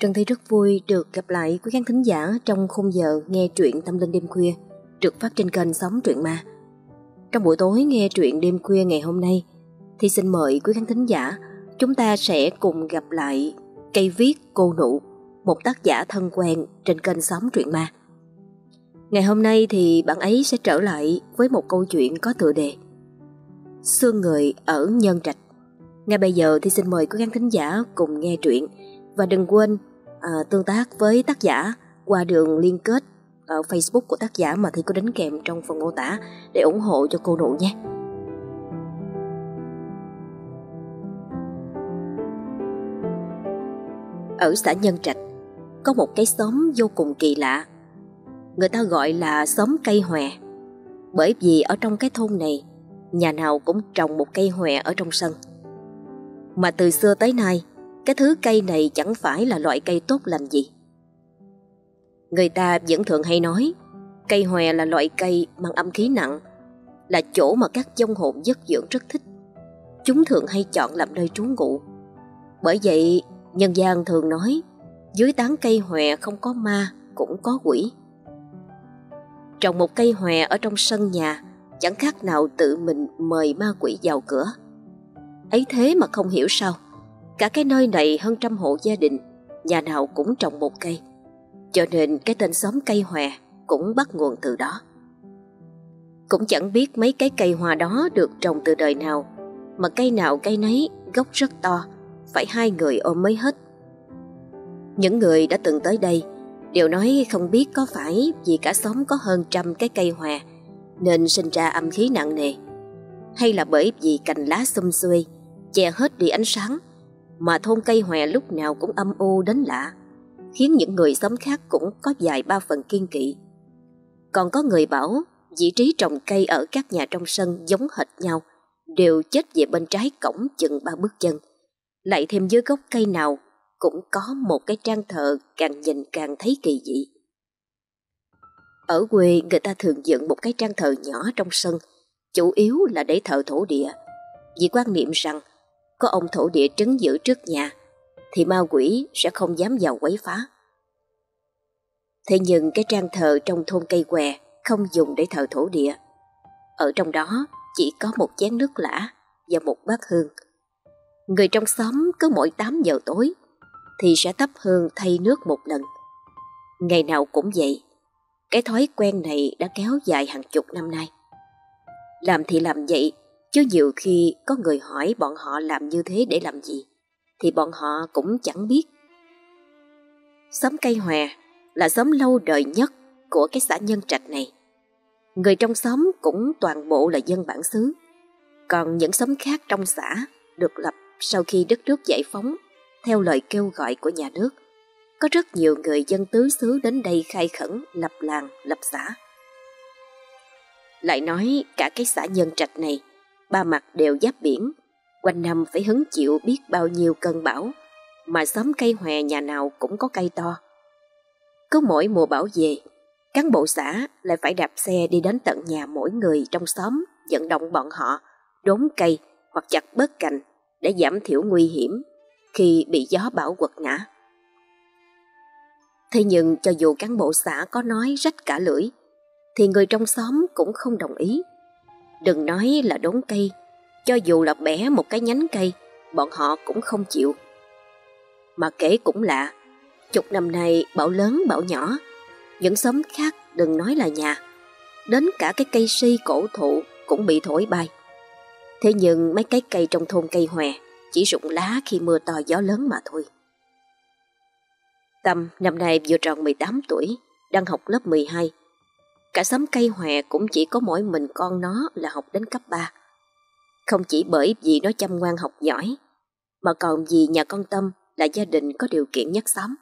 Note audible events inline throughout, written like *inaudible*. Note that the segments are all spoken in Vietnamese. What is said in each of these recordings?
Trần Thi rất vui được gặp lại quý khán thính giả trong khung giờ nghe truyện tâm linh đêm khuya được phát trên kênh sóng Truyện Ma. Trong buổi tối nghe truyện đêm khuya ngày hôm nay thì xin mời quý khán thính giả chúng ta sẽ cùng gặp lại cây viết cô nụ, một tác giả thân quen trên kênh sóng Truyện Ma. Ngày hôm nay thì bạn ấy sẽ trở lại với một câu chuyện có tựa đề Xương người ở Nhân Trạch. Ngay bây giờ thì xin mời quý khán thính giả cùng nghe truyện và đừng quên à, tương tác với tác giả qua đường liên kết ở Facebook của tác giả mà thì có đính kèm trong phần mô tả để ủng hộ cho cô nụ nhé. Ở xã Nhân Trạch có một cái xóm vô cùng kỳ lạ. Người ta gọi là xóm cây hòe bởi vì ở trong cái thôn này nhà nào cũng trồng một cây hòe ở trong sân. Mà từ xưa tới nay cái thứ cây này chẳng phải là loại cây tốt lành gì. Người ta vẫn thường hay nói cây hòe là loại cây mang âm khí nặng, là chỗ mà các dông hồn giấc dưỡng rất thích. Chúng thường hay chọn làm nơi trú ngụ. Bởi vậy, nhân gian thường nói dưới tán cây hòe không có ma cũng có quỷ. Trồng một cây hòe ở trong sân nhà chẳng khác nào tự mình mời ma quỷ vào cửa. Ấy thế mà không hiểu sao Cả cái nơi này hơn trăm hộ gia đình, nhà nào cũng trồng một cây. Cho nên cái tên xóm cây hòe cũng bắt nguồn từ đó. Cũng chẳng biết mấy cái cây hòa đó được trồng từ đời nào, mà cây nào cây nấy gốc rất to, phải hai người ôm mới hết. Những người đã từng tới đây đều nói không biết có phải vì cả xóm có hơn trăm cái cây hòa nên sinh ra âm khí nặng nề, hay là bởi vì cành lá xum xuê che hết đi ánh sáng mà thôn cây hòe lúc nào cũng âm u đến lạ, khiến những người sống khác cũng có vài ba phần kiên kỵ. Còn có người bảo vị trí trồng cây ở các nhà trong sân giống hệt nhau, đều chết về bên trái cổng chừng ba bước chân. Lại thêm dưới gốc cây nào cũng có một cái trang thờ càng nhìn càng thấy kỳ dị. Ở quê người ta thường dựng một cái trang thờ nhỏ trong sân, chủ yếu là để thờ thổ địa, vì quan niệm rằng có ông thổ địa trấn giữ trước nhà, thì ma quỷ sẽ không dám vào quấy phá. Thế nhưng cái trang thờ trong thôn cây què không dùng để thờ thổ địa. Ở trong đó chỉ có một chén nước lã và một bát hương. Người trong xóm cứ mỗi 8 giờ tối thì sẽ thắp hương thay nước một lần. Ngày nào cũng vậy. Cái thói quen này đã kéo dài hàng chục năm nay. Làm thì làm vậy Chứ nhiều khi có người hỏi bọn họ làm như thế để làm gì, thì bọn họ cũng chẳng biết. Xóm cây hòe là xóm lâu đời nhất của cái xã Nhân Trạch này. Người trong xóm cũng toàn bộ là dân bản xứ. Còn những xóm khác trong xã được lập sau khi đất nước giải phóng theo lời kêu gọi của nhà nước. Có rất nhiều người dân tứ xứ đến đây khai khẩn lập làng, lập xã. Lại nói cả cái xã Nhân Trạch này ba mặt đều giáp biển, quanh năm phải hứng chịu biết bao nhiêu cơn bão, mà xóm cây hòe nhà nào cũng có cây to. Cứ mỗi mùa bão về, cán bộ xã lại phải đạp xe đi đến tận nhà mỗi người trong xóm vận động bọn họ đốn cây hoặc chặt bớt cành để giảm thiểu nguy hiểm khi bị gió bão quật ngã. Thế nhưng cho dù cán bộ xã có nói rách cả lưỡi, thì người trong xóm cũng không đồng ý. Đừng nói là đốn cây, cho dù là bẻ một cái nhánh cây, bọn họ cũng không chịu. Mà kể cũng lạ, chục năm nay bão lớn bão nhỏ, những xóm khác đừng nói là nhà, đến cả cái cây si cổ thụ cũng bị thổi bay. Thế nhưng mấy cái cây trong thôn cây hòe chỉ rụng lá khi mưa to gió lớn mà thôi. Tâm năm nay vừa tròn 18 tuổi, đang học lớp 12, Cả xóm cây hòe cũng chỉ có mỗi mình con nó là học đến cấp 3. Không chỉ bởi vì nó chăm ngoan học giỏi, mà còn vì nhà con Tâm là gia đình có điều kiện nhất xóm.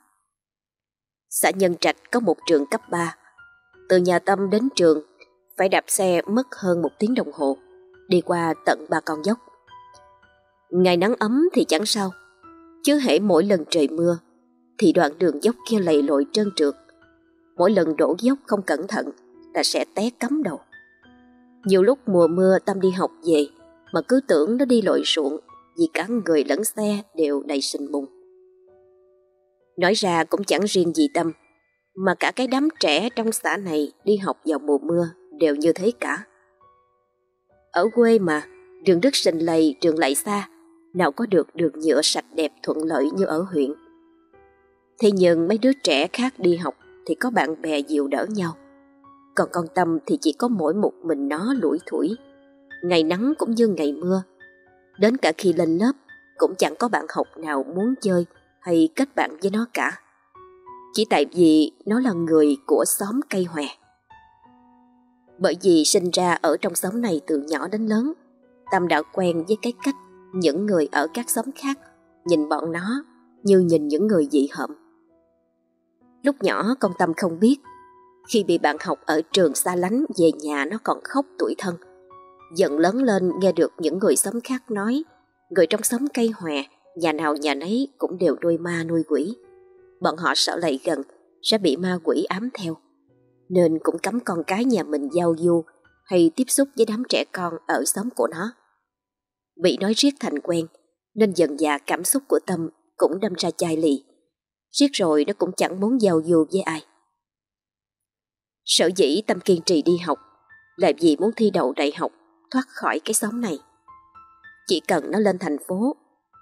Xã Nhân Trạch có một trường cấp 3. Từ nhà Tâm đến trường phải đạp xe mất hơn một tiếng đồng hồ, đi qua tận ba con dốc. Ngày nắng ấm thì chẳng sao, chứ hễ mỗi lần trời mưa thì đoạn đường dốc kia lầy lội trơn trượt. Mỗi lần đổ dốc không cẩn thận là sẽ té cắm đầu. Nhiều lúc mùa mưa Tâm đi học về mà cứ tưởng nó đi lội ruộng vì cả người lẫn xe đều đầy sình bùn. Nói ra cũng chẳng riêng gì Tâm, mà cả cái đám trẻ trong xã này đi học vào mùa mưa đều như thế cả. Ở quê mà, đường đất sình lầy, trường lại xa, nào có được đường nhựa sạch đẹp thuận lợi như ở huyện. Thế nhưng mấy đứa trẻ khác đi học thì có bạn bè dịu đỡ nhau. Còn con Tâm thì chỉ có mỗi một mình nó lủi thủi. Ngày nắng cũng như ngày mưa. Đến cả khi lên lớp cũng chẳng có bạn học nào muốn chơi hay kết bạn với nó cả. Chỉ tại vì nó là người của xóm cây hòe. Bởi vì sinh ra ở trong xóm này từ nhỏ đến lớn, Tâm đã quen với cái cách những người ở các xóm khác nhìn bọn nó như nhìn những người dị hợm. Lúc nhỏ con Tâm không biết, khi bị bạn học ở trường xa lánh về nhà nó còn khóc tuổi thân. Dần lớn lên nghe được những người xóm khác nói, người trong xóm cây hòe, nhà nào nhà nấy cũng đều nuôi ma nuôi quỷ. Bọn họ sợ lại gần sẽ bị ma quỷ ám theo, nên cũng cấm con cái nhà mình giao du hay tiếp xúc với đám trẻ con ở xóm của nó. Bị nói riết thành quen, nên dần dà cảm xúc của Tâm cũng đâm ra chai lì. Riết rồi nó cũng chẳng muốn giao du với ai. Sở dĩ Tâm kiên trì đi học là vì muốn thi đậu đại học thoát khỏi cái xóm này. Chỉ cần nó lên thành phố,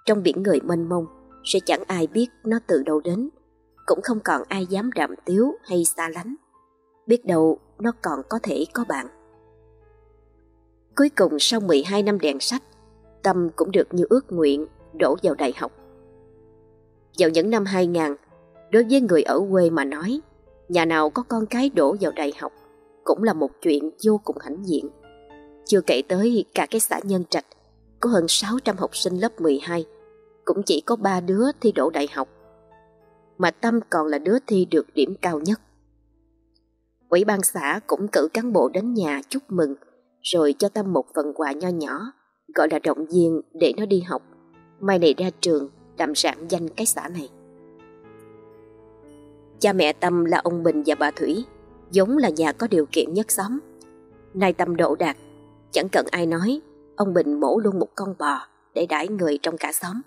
trong biển người mênh mông sẽ chẳng ai biết nó từ đâu đến, cũng không còn ai dám đạm tiếu hay xa lánh. Biết đâu nó còn có thể có bạn. Cuối cùng sau 12 năm đèn sách, Tâm cũng được như ước nguyện đổ vào đại học. Vào những năm 2000, đối với người ở quê mà nói, nhà nào có con cái đổ vào đại học cũng là một chuyện vô cùng hãnh diện. Chưa kể tới cả cái xã Nhân Trạch có hơn 600 học sinh lớp 12, cũng chỉ có 3 đứa thi đỗ đại học. Mà Tâm còn là đứa thi được điểm cao nhất. Ủy ban xã cũng cử cán bộ đến nhà chúc mừng, rồi cho Tâm một phần quà nho nhỏ, gọi là động viên để nó đi học. Mai này ra trường, đậm rạng danh cái xã này. Cha mẹ Tâm là ông Bình và bà Thủy, giống là nhà có điều kiện nhất xóm. Nay Tâm độ đạt, chẳng cần ai nói, ông Bình mổ luôn một con bò để đãi người trong cả xóm.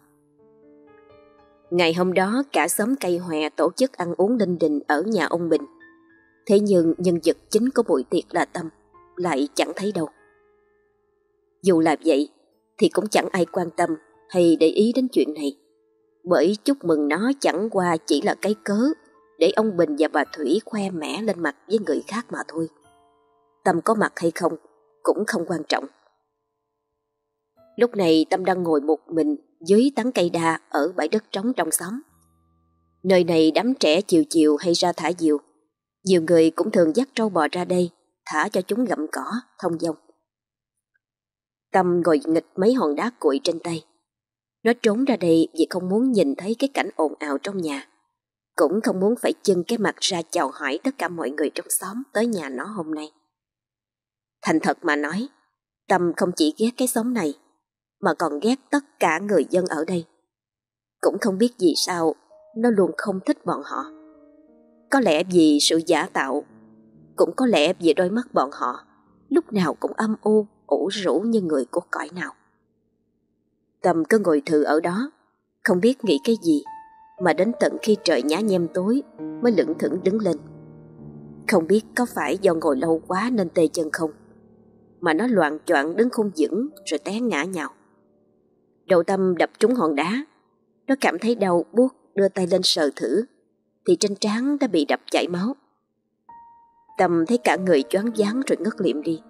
Ngày hôm đó cả xóm cây hòe tổ chức ăn uống linh đình ở nhà ông Bình. Thế nhưng nhân vật chính của buổi tiệc là Tâm, lại chẳng thấy đâu. Dù là vậy, thì cũng chẳng ai quan tâm hay để ý đến chuyện này. Bởi chúc mừng nó chẳng qua chỉ là cái cớ để ông Bình và bà Thủy khoe mẽ lên mặt với người khác mà thôi. Tâm có mặt hay không cũng không quan trọng. Lúc này Tâm đang ngồi một mình dưới tán cây đa ở bãi đất trống trong xóm. Nơi này đám trẻ chiều chiều hay ra thả diều. Nhiều người cũng thường dắt trâu bò ra đây, thả cho chúng gặm cỏ, thông dông. Tâm ngồi nghịch mấy hòn đá cuội trên tay. Nó trốn ra đây vì không muốn nhìn thấy cái cảnh ồn ào trong nhà. Cũng không muốn phải chân cái mặt ra chào hỏi tất cả mọi người trong xóm tới nhà nó hôm nay. Thành thật mà nói, Tâm không chỉ ghét cái xóm này, mà còn ghét tất cả người dân ở đây. Cũng không biết vì sao nó luôn không thích bọn họ. Có lẽ vì sự giả tạo, cũng có lẽ vì đôi mắt bọn họ lúc nào cũng âm u, ủ rũ như người của cõi nào. Tâm cứ ngồi thử ở đó, không biết nghĩ cái gì, mà đến tận khi trời nhá nhem tối mới lững thững đứng lên. Không biết có phải do ngồi lâu quá nên tê chân không, mà nó loạn choạng đứng không vững rồi té ngã nhào. Đầu tâm đập trúng hòn đá, nó cảm thấy đau buốt đưa tay lên sờ thử, thì trên trán đã bị đập chảy máu. Tâm thấy cả người choáng váng rồi ngất liệm đi.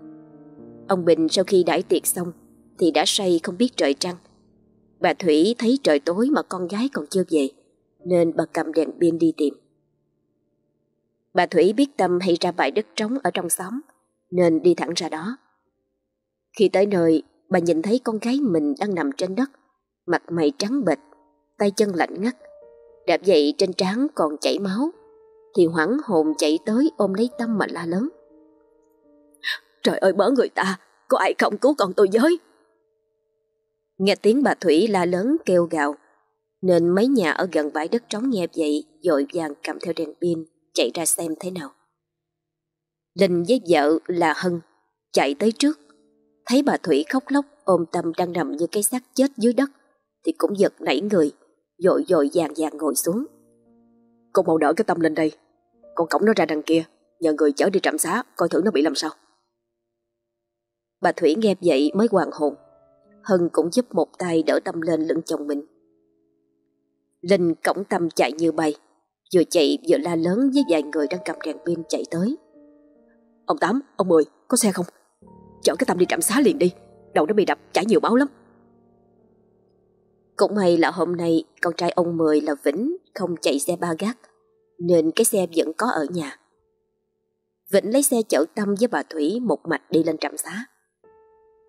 Ông Bình sau khi đãi tiệc xong thì đã say không biết trời trăng. Bà Thủy thấy trời tối mà con gái còn chưa về, nên bà cầm đèn pin đi tìm. Bà Thủy biết Tâm hay ra bãi đất trống ở trong xóm, nên đi thẳng ra đó. Khi tới nơi, bà nhìn thấy con gái mình đang nằm trên đất, mặt mày trắng bệch, tay chân lạnh ngắt. Đạp dậy trên trán còn chảy máu, thì hoảng hồn chạy tới ôm lấy Tâm mà la lớn. Trời ơi bớ người ta, có ai không cứu con tôi với? Nghe tiếng bà Thủy la lớn kêu gào, nên mấy nhà ở gần bãi đất trống nghe vậy dội vàng cầm theo đèn pin chạy ra xem thế nào. Linh với vợ là Hân chạy tới trước, thấy bà Thủy khóc lóc ôm tâm đang nằm như cái xác chết dưới đất thì cũng giật nảy người, dội dội vàng vàng ngồi xuống. Con mau đỡ cái tâm lên đây Con cổng nó ra đằng kia Nhờ người chở đi trạm xá Coi thử nó bị làm sao Bà Thủy nghe vậy mới hoàng hồn Hân cũng giúp một tay đỡ tâm lên lưng chồng mình Linh cổng tâm chạy như bay Vừa chạy vừa la lớn với vài người đang cầm đèn pin chạy tới. Ông Tám, ông Mười, có xe không? Chở cái tâm đi trạm xá liền đi Đầu nó bị đập, chảy nhiều máu lắm. Cũng may là hôm nay con trai ông Mười là Vĩnh không chạy xe ba gác Nên cái xe vẫn có ở nhà. Vĩnh lấy xe chở Tâm với bà Thủy một mạch đi lên trạm xá.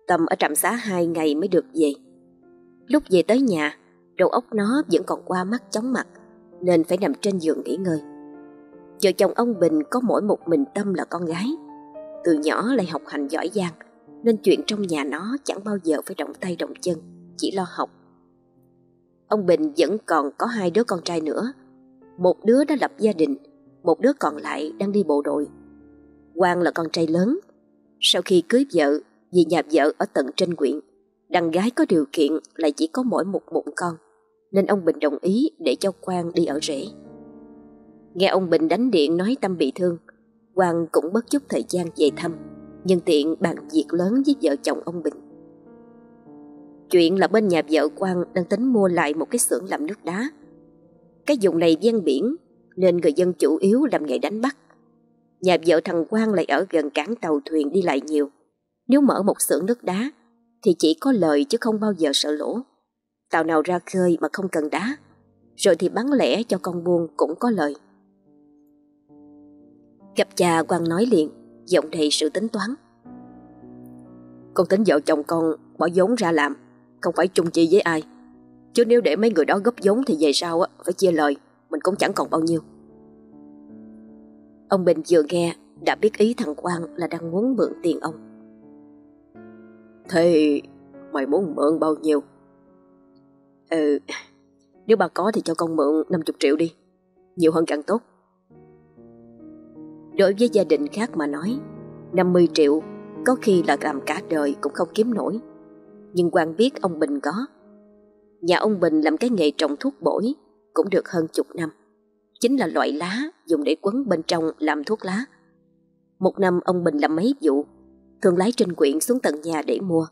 Tâm ở trạm xá hai ngày mới được về. Lúc về tới nhà Đầu óc nó vẫn còn qua mắt chóng mặt, Nên phải nằm trên giường nghỉ ngơi. Vợ chồng ông Bình có mỗi một mình Tâm là con gái. Từ nhỏ lại học hành giỏi giang, Nên chuyện trong nhà nó chẳng bao giờ phải động tay động chân, Chỉ lo học. Ông Bình vẫn còn có hai đứa con trai nữa. Một đứa đã lập gia đình, Một đứa còn lại đang đi bộ đội. Quang là con trai lớn. Sau khi cưới vợ, Vì nhà vợ ở tận trên quyện, Đằng gái có điều kiện lại chỉ có mỗi một bụng con. Nên ông Bình đồng ý để cho Quang đi ở rể Nghe ông Bình đánh điện nói Tâm bị thương, Quang cũng bất chút thời gian về thăm, Nhân tiện bàn việc lớn với vợ chồng ông Bình. Chuyện là bên nhà vợ Quang đang tính mua lại một cái xưởng làm nước đá. Cái vùng này ven biển, Nên người dân chủ yếu làm nghề đánh bắt. Nhà vợ thằng Quang lại ở gần cảng tàu thuyền đi lại nhiều. Nếu mở một xưởng nước đá, Thì chỉ có lời chứ không bao giờ sợ lỗ. Tàu nào ra khơi mà không cần đá. Rồi thì bán lẻ cho con buôn cũng có lời Gặp cha Quang nói liền, Giọng đầy sự tính toán. Con tính vợ chồng con bỏ vốn ra làm, Không phải chung chi với ai. Chứ nếu để mấy người đó góp vốn Thì về sau á, phải chia lời, Mình cũng chẳng còn bao nhiêu. Ông Bình vừa nghe, Đã biết ý thằng Quang là đang muốn mượn tiền ông. Thế mày muốn mượn bao nhiêu? Ừ Nếu bà có thì cho con mượn 50 triệu đi. Nhiều hơn càng tốt. Đối với gia đình khác mà nói 50 triệu có khi là làm cả đời cũng không kiếm nổi. Nhưng quan biết ông Bình có. Nhà ông Bình làm cái nghề trồng thuốc bổi Cũng được hơn chục năm. Chính là loại lá dùng để quấn bên trong làm thuốc lá. Một năm ông Bình làm mấy vụ, Thường lái trên quyện xuống tận nhà để mua.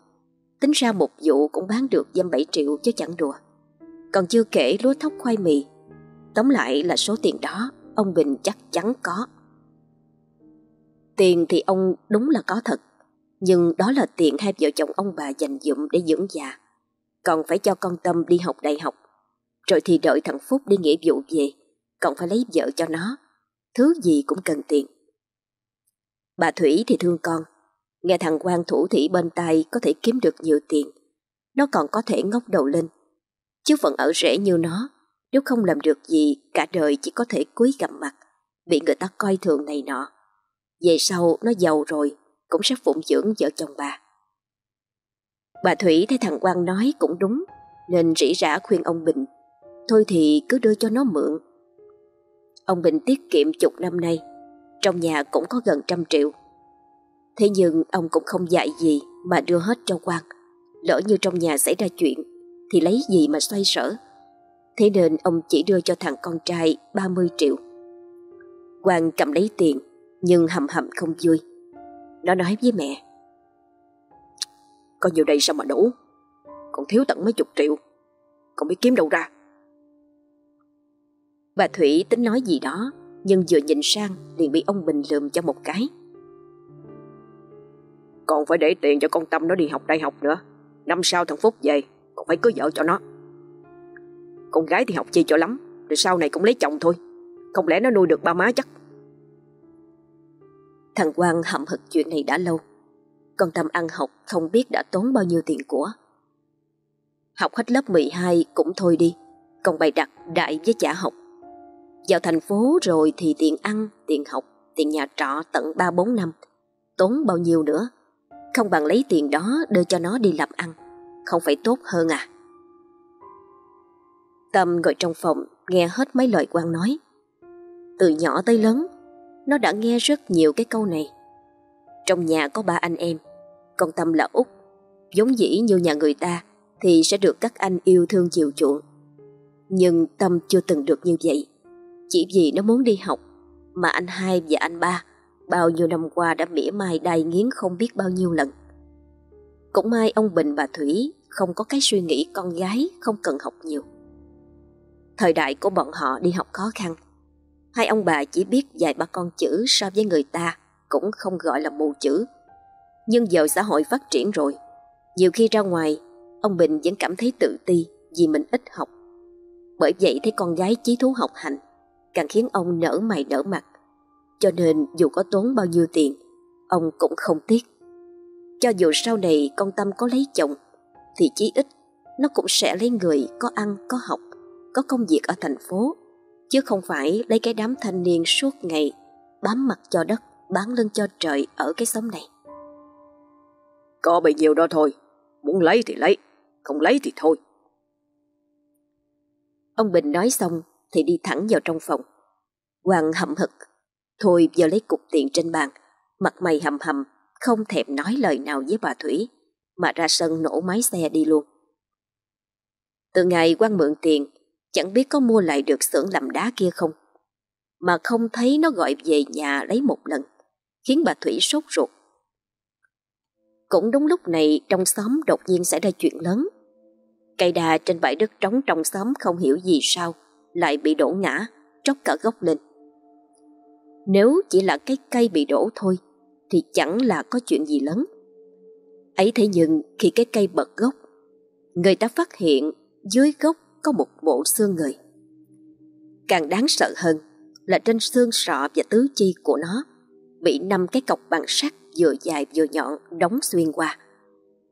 Tính ra một vụ cũng bán được dăm 7 triệu chứ chẳng đùa. Còn chưa kể lúa thóc khoai mì Tóm lại là số tiền đó Ông Bình chắc chắn có Tiền thì ông đúng là có thật, nhưng đó là tiền hai vợ chồng ông bà dành dụm để dưỡng già. Còn phải cho con Tâm đi học đại học, rồi thì đợi thằng Phúc đi nghĩa vụ về, còn phải lấy vợ cho nó. Thứ gì cũng cần tiền. Bà Thủy thì thương con, nghe thằng quan thủ thủy bên tay có thể kiếm được nhiều tiền. Nó còn có thể ngóc đầu lên. Chứ phận ở rễ như nó, nếu không làm được gì, cả đời chỉ có thể cúi gằm mặt, bị người ta coi thường này nọ. Về sau nó giàu rồi Cũng sẽ phụng dưỡng vợ chồng bà. Bà Thủy thấy thằng Quang nói cũng đúng Nên rỉ rả khuyên ông Bình. Thôi thì cứ đưa cho nó mượn. Ông Bình tiết kiệm chục năm nay Trong nhà cũng có gần trăm triệu. Thế nhưng ông cũng không dạy gì Mà đưa hết cho Quang Lỡ như trong nhà xảy ra chuyện thì lấy gì mà xoay sở Thế nên ông chỉ đưa cho thằng con trai 30 triệu Quang cầm lấy tiền nhưng hầm hầm không vui. Nó nói với mẹ. Có nhiều đây sao mà đủ, còn thiếu tận mấy chục triệu, còn biết kiếm đâu ra. Bà Thủy tính nói gì đó, nhưng vừa nhìn sang liền bị ông Bình lườm cho một cái. Còn phải để tiền cho con Tâm nó đi học đại học nữa. Năm sau thằng Phúc về, còn phải cưới vợ cho nó. Con gái thì học chi cho lắm, rồi sau này cũng lấy chồng thôi. Không lẽ nó nuôi được ba má chắc. Thằng Quang hậm hực chuyện này đã lâu. Con Tâm ăn học không biết đã tốn bao nhiêu tiền của. Học hết lớp 12 cũng thôi đi, còn bày đặt đại với trả học. Vào thành phố rồi thì tiền ăn, tiền học, tiền nhà trọ tận 3-4 năm. Tốn bao nhiêu nữa? Không bằng lấy tiền đó đưa cho nó đi làm ăn. Không phải tốt hơn à? Tâm ngồi trong phòng nghe hết mấy lời Quang nói. Từ nhỏ tới lớn nó đã nghe rất nhiều cái câu này. Trong nhà có ba anh em, còn Tâm là út, giống dĩ như nhà người ta thì sẽ được các anh yêu thương chiều chuộng. Nhưng Tâm chưa từng được như vậy. Chỉ vì nó muốn đi học mà anh hai và anh ba bao nhiêu năm qua đã mỉa mai đai nghiến không biết bao nhiêu lần. Cũng may ông Bình bà Thủy không có cái suy nghĩ con gái không cần học nhiều. Thời đại của bọn họ đi học khó khăn. Hai ông bà chỉ biết dạy ba con chữ so với người ta cũng không gọi là mù chữ. Nhưng giờ xã hội phát triển rồi, nhiều khi ra ngoài, ông Bình vẫn cảm thấy tự ti vì mình ít học. Bởi vậy thấy con gái chí thú học hành càng khiến ông nở mày nở mặt. Cho nên dù có tốn bao nhiêu tiền, ông cũng không tiếc. Cho dù sau này con Tâm có lấy chồng, thì chí ít nó cũng sẽ lấy người có ăn, có học, có công việc ở thành phố, chứ không phải lấy cái đám thanh niên suốt ngày bám mặt cho đất, bán lưng cho trời ở cái xóm này. Có bấy nhiêu đó thôi, muốn lấy thì lấy, không lấy thì thôi. Ông Bình nói xong thì đi thẳng vào trong phòng. Hoàng hậm hực, thôi giờ lấy cục tiền trên bàn, mặt mày hầm hầm, không thèm nói lời nào với bà Thủy, mà ra sân nổ máy xe đi luôn. Từ ngày quan mượn tiền, chẳng biết có mua lại được xưởng làm đá kia không, mà không thấy nó gọi về nhà lấy một lần, khiến bà Thủy sốt ruột. Cũng đúng lúc này trong xóm đột nhiên xảy ra chuyện lớn. Cây đà trên bãi đất trống trong xóm không hiểu gì sao lại bị đổ ngã, tróc cả gốc lên. Nếu chỉ là cái cây bị đổ thôi thì chẳng là có chuyện gì lớn. Ấy thế nhưng khi cái cây bật gốc, người ta phát hiện dưới gốc có một bộ xương người. Càng đáng sợ hơn là trên xương sọ và tứ chi của nó bị năm cái cọc bằng sắt vừa dài vừa nhọn đóng xuyên qua.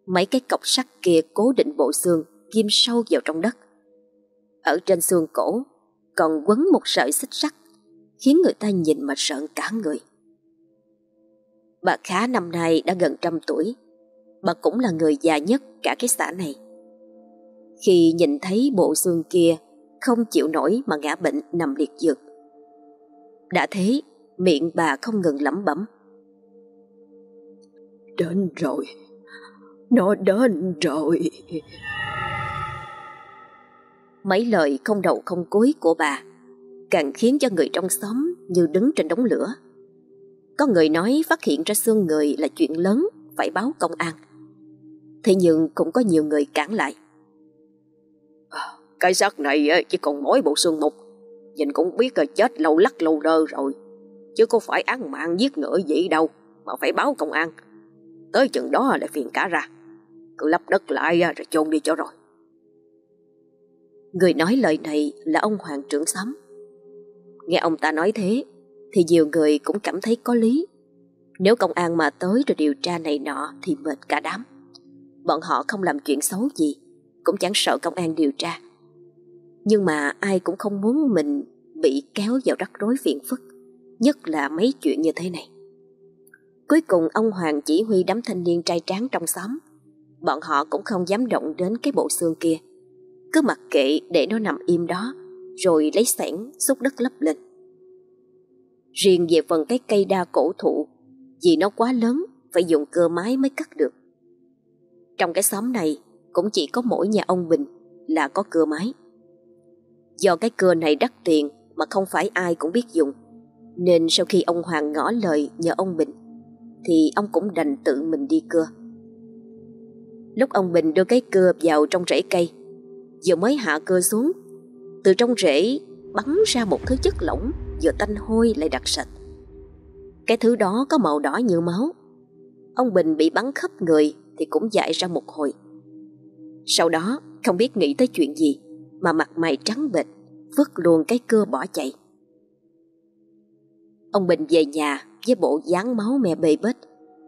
Mấy cái cọc sắt kia cố định bộ xương ghim sâu vào trong đất. Ở trên xương cổ còn quấn một sợi xích sắt khiến người ta nhìn mà sợn cả người. Bà Khá năm nay đã gần trăm tuổi, bà cũng là người già nhất cả cái xã này. Khi nhìn thấy bộ xương kia không chịu nổi mà ngã bệnh nằm liệt giường. Đã thế, miệng bà không ngừng lẩm bẩm. Đến rồi, nó đến rồi. Mấy lời không đầu không cuối của bà càng khiến cho người trong xóm như đứng trên đống lửa. Có người nói phát hiện ra xương người là chuyện lớn, phải báo công an. Thế nhưng cũng có nhiều người cản lại. Cái xác này chỉ còn mỗi bộ xương một, nhìn cũng biết là chết lâu lắc lâu đơ rồi. Chứ có phải án mạng giết ngựa gì đâu, mà phải báo công an. Tới chừng đó lại phiền cả ra. Cứ lấp đất lại rồi chôn đi cho rồi. Người nói lời này là ông Hoàng trưởng xóm. Nghe ông ta nói thế, thì nhiều người cũng cảm thấy có lý. Nếu công an mà tới rồi điều tra này nọ thì mệt cả đám. Bọn họ không làm chuyện xấu gì, cũng chẳng sợ công an điều tra. Nhưng mà ai cũng không muốn mình bị kéo vào rắc rối phiền phức, nhất là mấy chuyện như thế này. Cuối cùng ông Hoàng chỉ huy đám thanh niên trai tráng trong xóm. Bọn họ cũng không dám động đến cái bộ xương kia. Cứ mặc kệ để nó nằm im đó, rồi lấy sẻn xúc đất lấp lên. Riêng về phần cái cây đa cổ thụ, vì nó quá lớn, phải dùng cơ máy mới cắt được. Trong cái xóm này, cũng chỉ có mỗi nhà ông Bình là có cưa máy. Do cái cưa này đắt tiền mà không phải ai cũng biết dùng, nên sau khi ông Hoàng ngỏ lời nhờ ông Bình, thì ông cũng đành tự mình đi cưa. Lúc ông Bình đưa cái cưa vào trong rễ cây, vừa mới hạ cưa xuống, từ trong rễ bắn ra một thứ chất lỏng vừa tanh hôi lại đặc sạch. Cái thứ đó có màu đỏ như máu. Ông Bình bị bắn khắp người thì cũng dại ra một hồi. Sau đó không biết nghĩ tới chuyện gì mà mặt mày trắng bệch, vứt luôn cái cưa bỏ chạy. Ông Bình về nhà với bộ dáng máu me bê bết,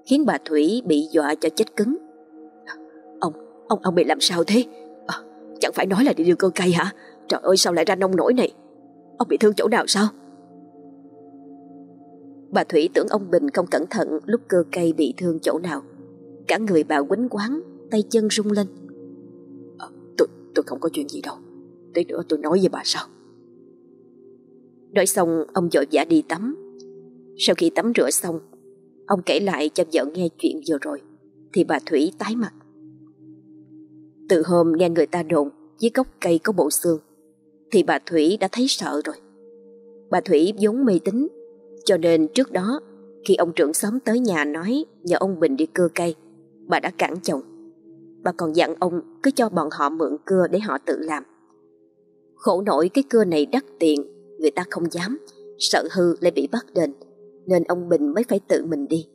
khiến bà Thủy bị dọa cho chết cứng. Ông, ông, ông bị làm sao thế? À, chẳng phải nói là đi đưa cơ cây hả? Trời ơi sao lại ra nông nổi này? Ông bị thương chỗ nào sao? Bà Thủy tưởng ông Bình không cẩn thận lúc cơ cây bị thương chỗ nào. Cả người bà quýnh quán, tay chân rung lên. À, tôi, tôi không có chuyện gì đâu. Tí nữa tôi nói với bà sao. Nói xong ông vội vã đi tắm. Sau khi tắm rửa xong, ông kể lại cho vợ nghe chuyện vừa rồi, thì bà Thủy tái mặt. Từ hôm nghe người ta đồn dưới gốc cây có bộ xương, thì bà Thủy đã thấy sợ rồi. Bà Thủy vốn mê tín, cho nên trước đó khi ông trưởng xóm tới nhà nói nhờ ông Bình đi cưa cây, bà đã cản chồng. Bà còn dặn ông cứ cho bọn họ mượn cưa để họ tự làm. Khổ nổi cái cưa này đắt tiền, người ta không dám, sợ hư lại bị bắt đền, nên ông Bình mới phải tự mình đi.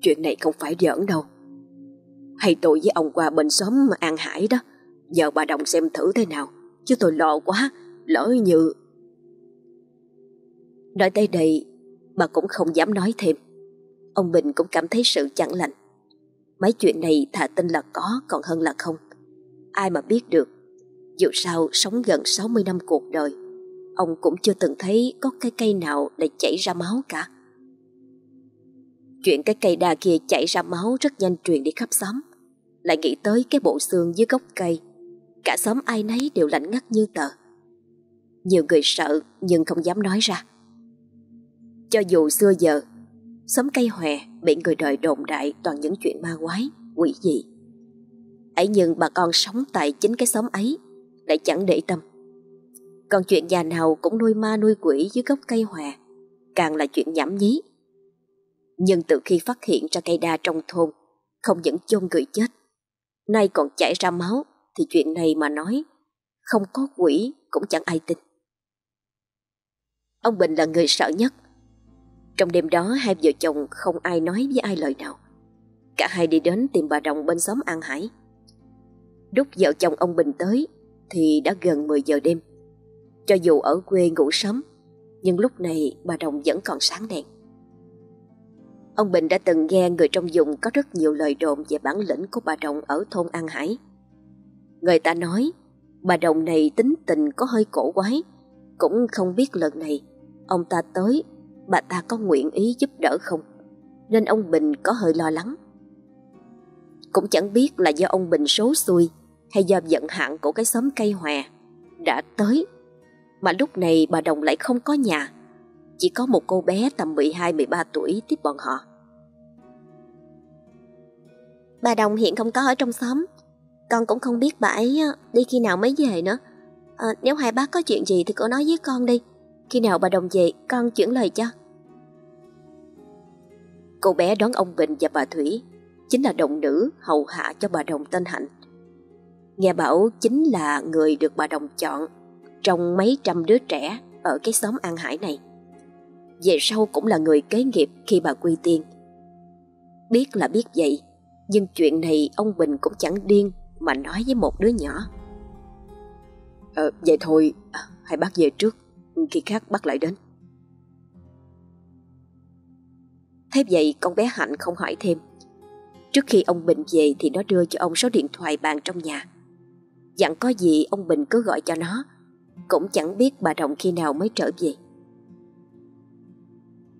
Chuyện này không phải giỡn đâu. Hay tôi với ông qua bên xóm An Hải đó, giờ bà Đồng xem thử thế nào, chứ tôi lo quá, lỡ như... Nói tới đây, bà cũng không dám nói thêm. Ông Bình cũng cảm thấy sự chẳng lành. Mấy chuyện này thà tin là có còn hơn là không. Ai mà biết được. Dù sao sống gần 60 năm cuộc đời, ông cũng chưa từng thấy có cái cây nào lại chảy ra máu cả. Chuyện cái cây đa kia chảy ra máu rất nhanh truyền đi khắp xóm. Lại nghĩ tới cái bộ xương dưới gốc cây. Cả xóm ai nấy đều lạnh ngắt như tờ. Nhiều người sợ nhưng không dám nói ra. Cho dù xưa giờ, xóm cây hòe bị người đời đồn đại toàn những chuyện ma quái, quỷ dị. ấy nhưng bà con sống tại chính cái xóm ấy lại chẳng để tâm. Còn chuyện nhà nào cũng nuôi ma nuôi quỷ dưới gốc cây hòe, càng là chuyện nhảm nhí. Nhưng từ khi phát hiện ra cây đa trong thôn, không những chôn người chết, nay còn chảy ra máu, thì chuyện này mà nói, không có quỷ cũng chẳng ai tin. Ông Bình là người sợ nhất, trong đêm đó hai vợ chồng không ai nói với ai lời nào. Cả hai đi đến tìm bà Rồng bên xóm An Hải. Lúc vợ chồng ông Bình tới thì đã gần 10 giờ đêm. Cho dù ở quê ngủ sớm, nhưng lúc này bà Rồng vẫn còn sáng đèn. Ông Bình đã từng nghe người trong vùng có rất nhiều lời đồn về bản lĩnh của bà Rồng ở thôn An Hải. Người ta nói bà Rồng này tính tình có hơi cổ quái, cũng không biết lần này ông ta tới bà ta có nguyện ý giúp đỡ không, nên ông Bình có hơi lo lắng. Cũng chẳng biết là do ông Bình số xui hay do vận hạn của cái xóm cây hòe đã tới, mà lúc này bà Đồng lại không có nhà, chỉ có một cô bé tầm 12-13 tuổi tiếp bọn họ. Bà Đồng hiện không có ở trong xóm, con cũng không biết bà ấy đi khi nào mới về nữa. À, nếu hai bác có chuyện gì thì cô nói với con đi, khi nào bà Đồng về con chuyển lời cho. Cô bé đón ông Bình và bà Thủy chính là đồng nữ hầu hạ cho bà Đồng tên Hạnh. Nghe bảo chính là người được bà Đồng chọn trong mấy trăm đứa trẻ ở cái xóm An Hải này. Về sau cũng là người kế nghiệp khi bà quy tiên. Biết là biết vậy, nhưng chuyện này ông Bình cũng chẳng điên mà nói với một đứa nhỏ. Ờ, vậy thôi, à, hãy bắt về trước, khi khác bắt lại đến. Thế vậy con bé Hạnh không hỏi thêm. Trước khi ông Bình về thì nó đưa cho ông số điện thoại bàn trong nhà. Dặn có gì ông Bình cứ gọi cho nó, cũng chẳng biết bà Đồng khi nào mới trở về.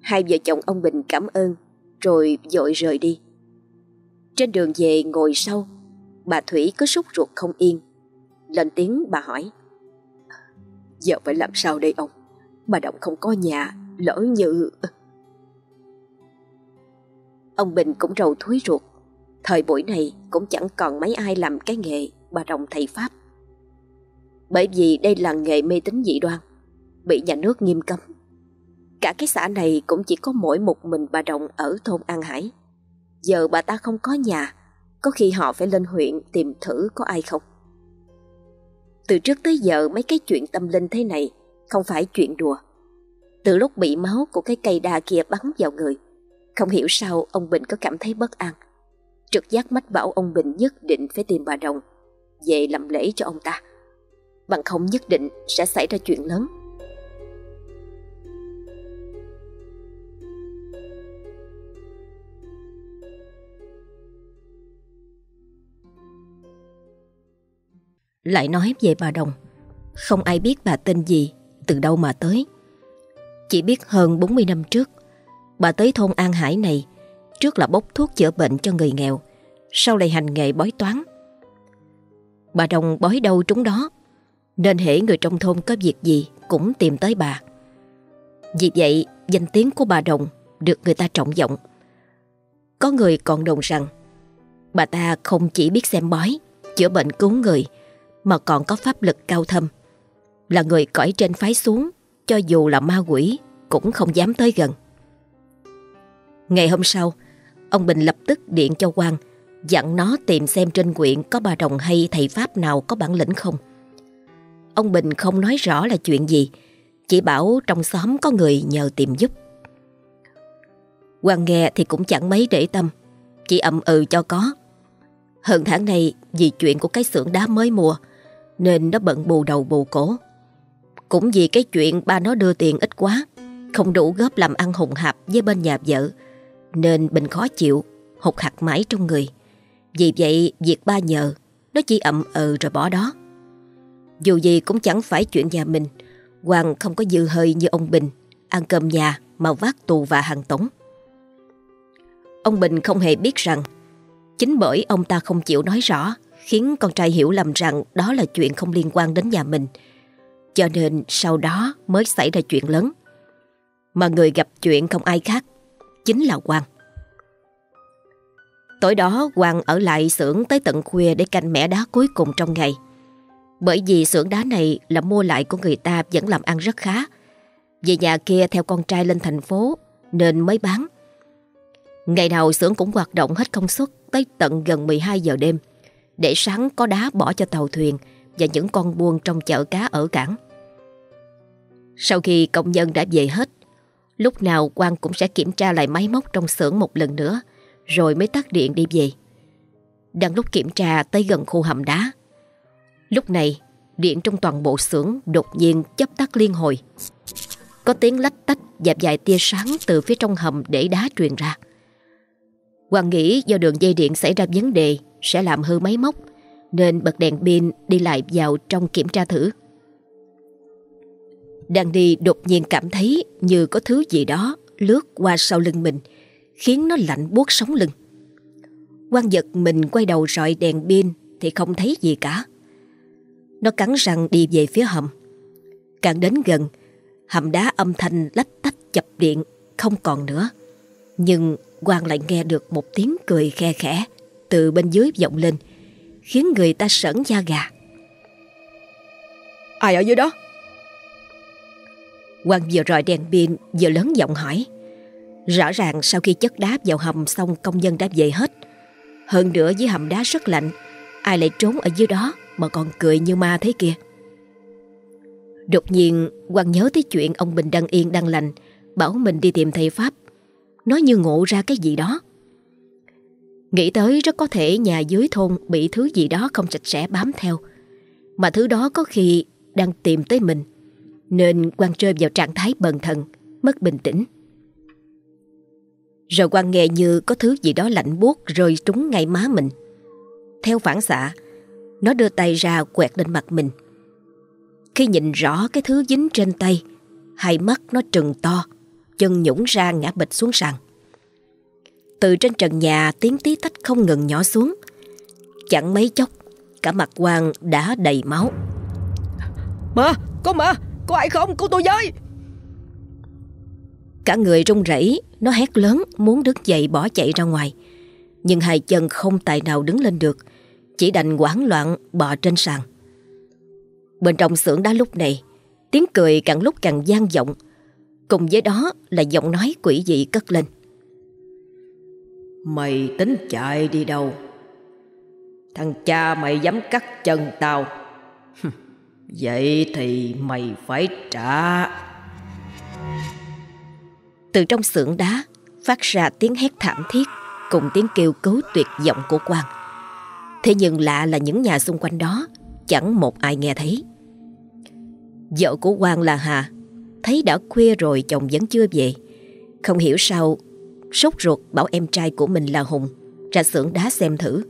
Hai vợ chồng ông Bình cảm ơn, rồi dội rời đi. Trên đường về ngồi sau, bà Thủy cứ sốt ruột không yên. Lên tiếng bà hỏi. Giờ phải làm sao đây ông? Bà Đồng không có nhà, lỡ như... Ông Bình cũng rầu thúi ruột. Thời buổi này cũng chẳng còn mấy ai làm cái nghề bà đồng thầy Pháp. Bởi vì đây là nghề mê tín dị đoan, bị nhà nước nghiêm cấm. Cả cái xã này cũng chỉ có mỗi một mình bà đồng ở thôn An Hải. Giờ bà ta không có nhà, có khi họ phải lên huyện tìm thử có ai không. Từ trước tới giờ mấy cái chuyện tâm linh thế này không phải chuyện đùa. Từ lúc bị máu của cái cây đa kia bắn vào người, không hiểu sao ông Bình có cảm thấy bất an. Trực giác mách bảo ông Bình nhất định phải tìm bà Đồng, về làm lễ cho ông ta. Bằng không nhất định sẽ xảy ra chuyện lớn. Lại nói về bà Đồng, Không ai biết bà tên gì, Từ đâu mà tới Chỉ biết hơn 40 năm trước Bà tới thôn An Hải này Trước là bốc thuốc chữa bệnh cho người nghèo, Sau lại hành nghề bói toán. Bà Đồng bói đâu trúng đó, Nên hễ người trong thôn có việc gì Cũng tìm tới bà. Vì vậy, danh tiếng của bà Đồng Được người ta trọng vọng Có người còn đồng rằng, Bà ta không chỉ biết xem bói, Chữa bệnh cứu người, Mà còn có pháp lực cao thâm. Là người cõi trên phái xuống, cho dù là ma quỷ cũng không dám tới gần. Ngày hôm sau, ông Bình lập tức điện cho quan dặn nó tìm xem trên quyện có bà đồng hay thầy Pháp nào có bản lĩnh không. Ông Bình không nói rõ là chuyện gì, chỉ bảo trong xóm có người nhờ tìm giúp. Quan nghe thì cũng chẳng mấy để tâm, chỉ ậm ừ cho có. Hơn tháng này vì chuyện của cái xưởng đá mới mua, nên nó bận bù đầu bù cổ. Cũng vì cái chuyện ba nó đưa tiền ít quá, không đủ góp làm ăn hùng hạp với bên nhà vợ, nên Bình khó chịu, hụt hạt mãi trong người. Vì vậy việc ba nhờ Nó chỉ ậm ừ rồi bỏ đó. Dù gì cũng chẳng phải chuyện nhà mình Hoàng không có dư hơi như ông Bình Ăn cơm nhà mà vác tù và hàng tống. Ông Bình không hề biết rằng Chính bởi ông ta không chịu nói rõ Khiến con trai hiểu lầm rằng Đó là chuyện không liên quan đến nhà mình. Cho nên sau đó mới xảy ra chuyện lớn. Mà người gặp chuyện không ai khác Chính là Quang Tối đó quang ở lại xưởng tới tận khuya để canh mẻ đá cuối cùng trong ngày. Bởi vì xưởng đá này là mua lại của người ta vẫn làm ăn rất khá. Về nhà kia theo con trai lên thành phố nên mới bán. Ngày nào xưởng cũng hoạt động hết công suất tới tận gần 12 giờ đêm để sáng có đá bỏ cho tàu thuyền và những con buôn trong chợ cá ở cảng. Sau khi công nhân đã về hết, lúc nào Quang cũng sẽ kiểm tra lại máy móc trong xưởng một lần nữa rồi mới tắt điện đi về. Đang lúc kiểm tra tới gần khu hầm đá. Lúc này, điện trong toàn bộ xưởng đột nhiên chấp tắt liên hồi. Có tiếng lách tách dạp dài tia sáng từ phía trong hầm để đá truyền ra. quang nghĩ do đường dây điện xảy ra vấn đề sẽ làm hư máy móc nên bật đèn pin đi lại vào trong kiểm tra thử. Đang đi đột nhiên cảm thấy như có thứ gì đó lướt qua sau lưng mình khiến nó lạnh buốt sống lưng. Quan giật mình quay đầu rọi đèn pin thì không thấy gì cả. Nó cắn răng đi về phía hầm. Càng đến gần, hầm đá âm thanh lách tách chập điện không còn nữa. Nhưng Quang lại nghe được một tiếng cười khe khẽ từ bên dưới vọng lên, khiến người ta sởn da gà. Ai ở dưới đó? Quang vừa rọi đèn pin vừa lớn giọng hỏi. Rõ ràng sau khi chất đá vào hầm xong công nhân đã về hết. Hơn nữa dưới hầm đá rất lạnh, ai lại trốn ở dưới đó mà còn cười như ma thế kia. Đột nhiên Quang nhớ tới chuyện ông Bình Đăng Yên đang lành Bảo mình đi tìm thầy Pháp Nói như ngộ ra cái gì đó Nghĩ tới rất có thể nhà dưới thôn Bị thứ gì đó không sạch sẽ bám theo Mà thứ đó có khi Đang tìm tới mình nên Quang rơi vào trạng thái bần thần Mất bình tĩnh rồi quan nghe như có thứ gì đó lạnh buốt rơi trúng ngay má mình. Theo phản xạ, nó đưa tay ra quẹt lên mặt mình. Khi nhìn rõ cái thứ dính trên tay, hai mắt nó trừng to, chân nhũng ra ngã bịch xuống sàn. Từ trên trần nhà tiếng tí tách không ngừng nhỏ xuống. Chẳng mấy chốc, cả mặt Quang đã đầy máu. Mà, có mà, có ai không, cứu tôi với. Cả người run rẩy, nó hét lớn muốn đứng dậy bỏ chạy ra ngoài. Nhưng hai chân không tài nào đứng lên được, chỉ đành hoảng loạn bò trên sàn. Bên trong xưởng đá lúc này, tiếng cười càng lúc càng gian vọng, cùng với đó là giọng nói quỷ dị cất lên. Mày tính chạy đi đâu? Thằng cha mày dám cắt chân tao. Vậy thì mày phải trả. Từ trong xưởng đá, phát ra tiếng hét thảm thiết cùng tiếng kêu cứu tuyệt vọng của Quang. Thế nhưng lạ là những nhà xung quanh đó chẳng một ai nghe thấy. Vợ của Quang là Hà, thấy đã khuya rồi chồng vẫn chưa về. Không hiểu sao, sốt ruột bảo em trai của mình là Hùng ra xưởng đá xem thử.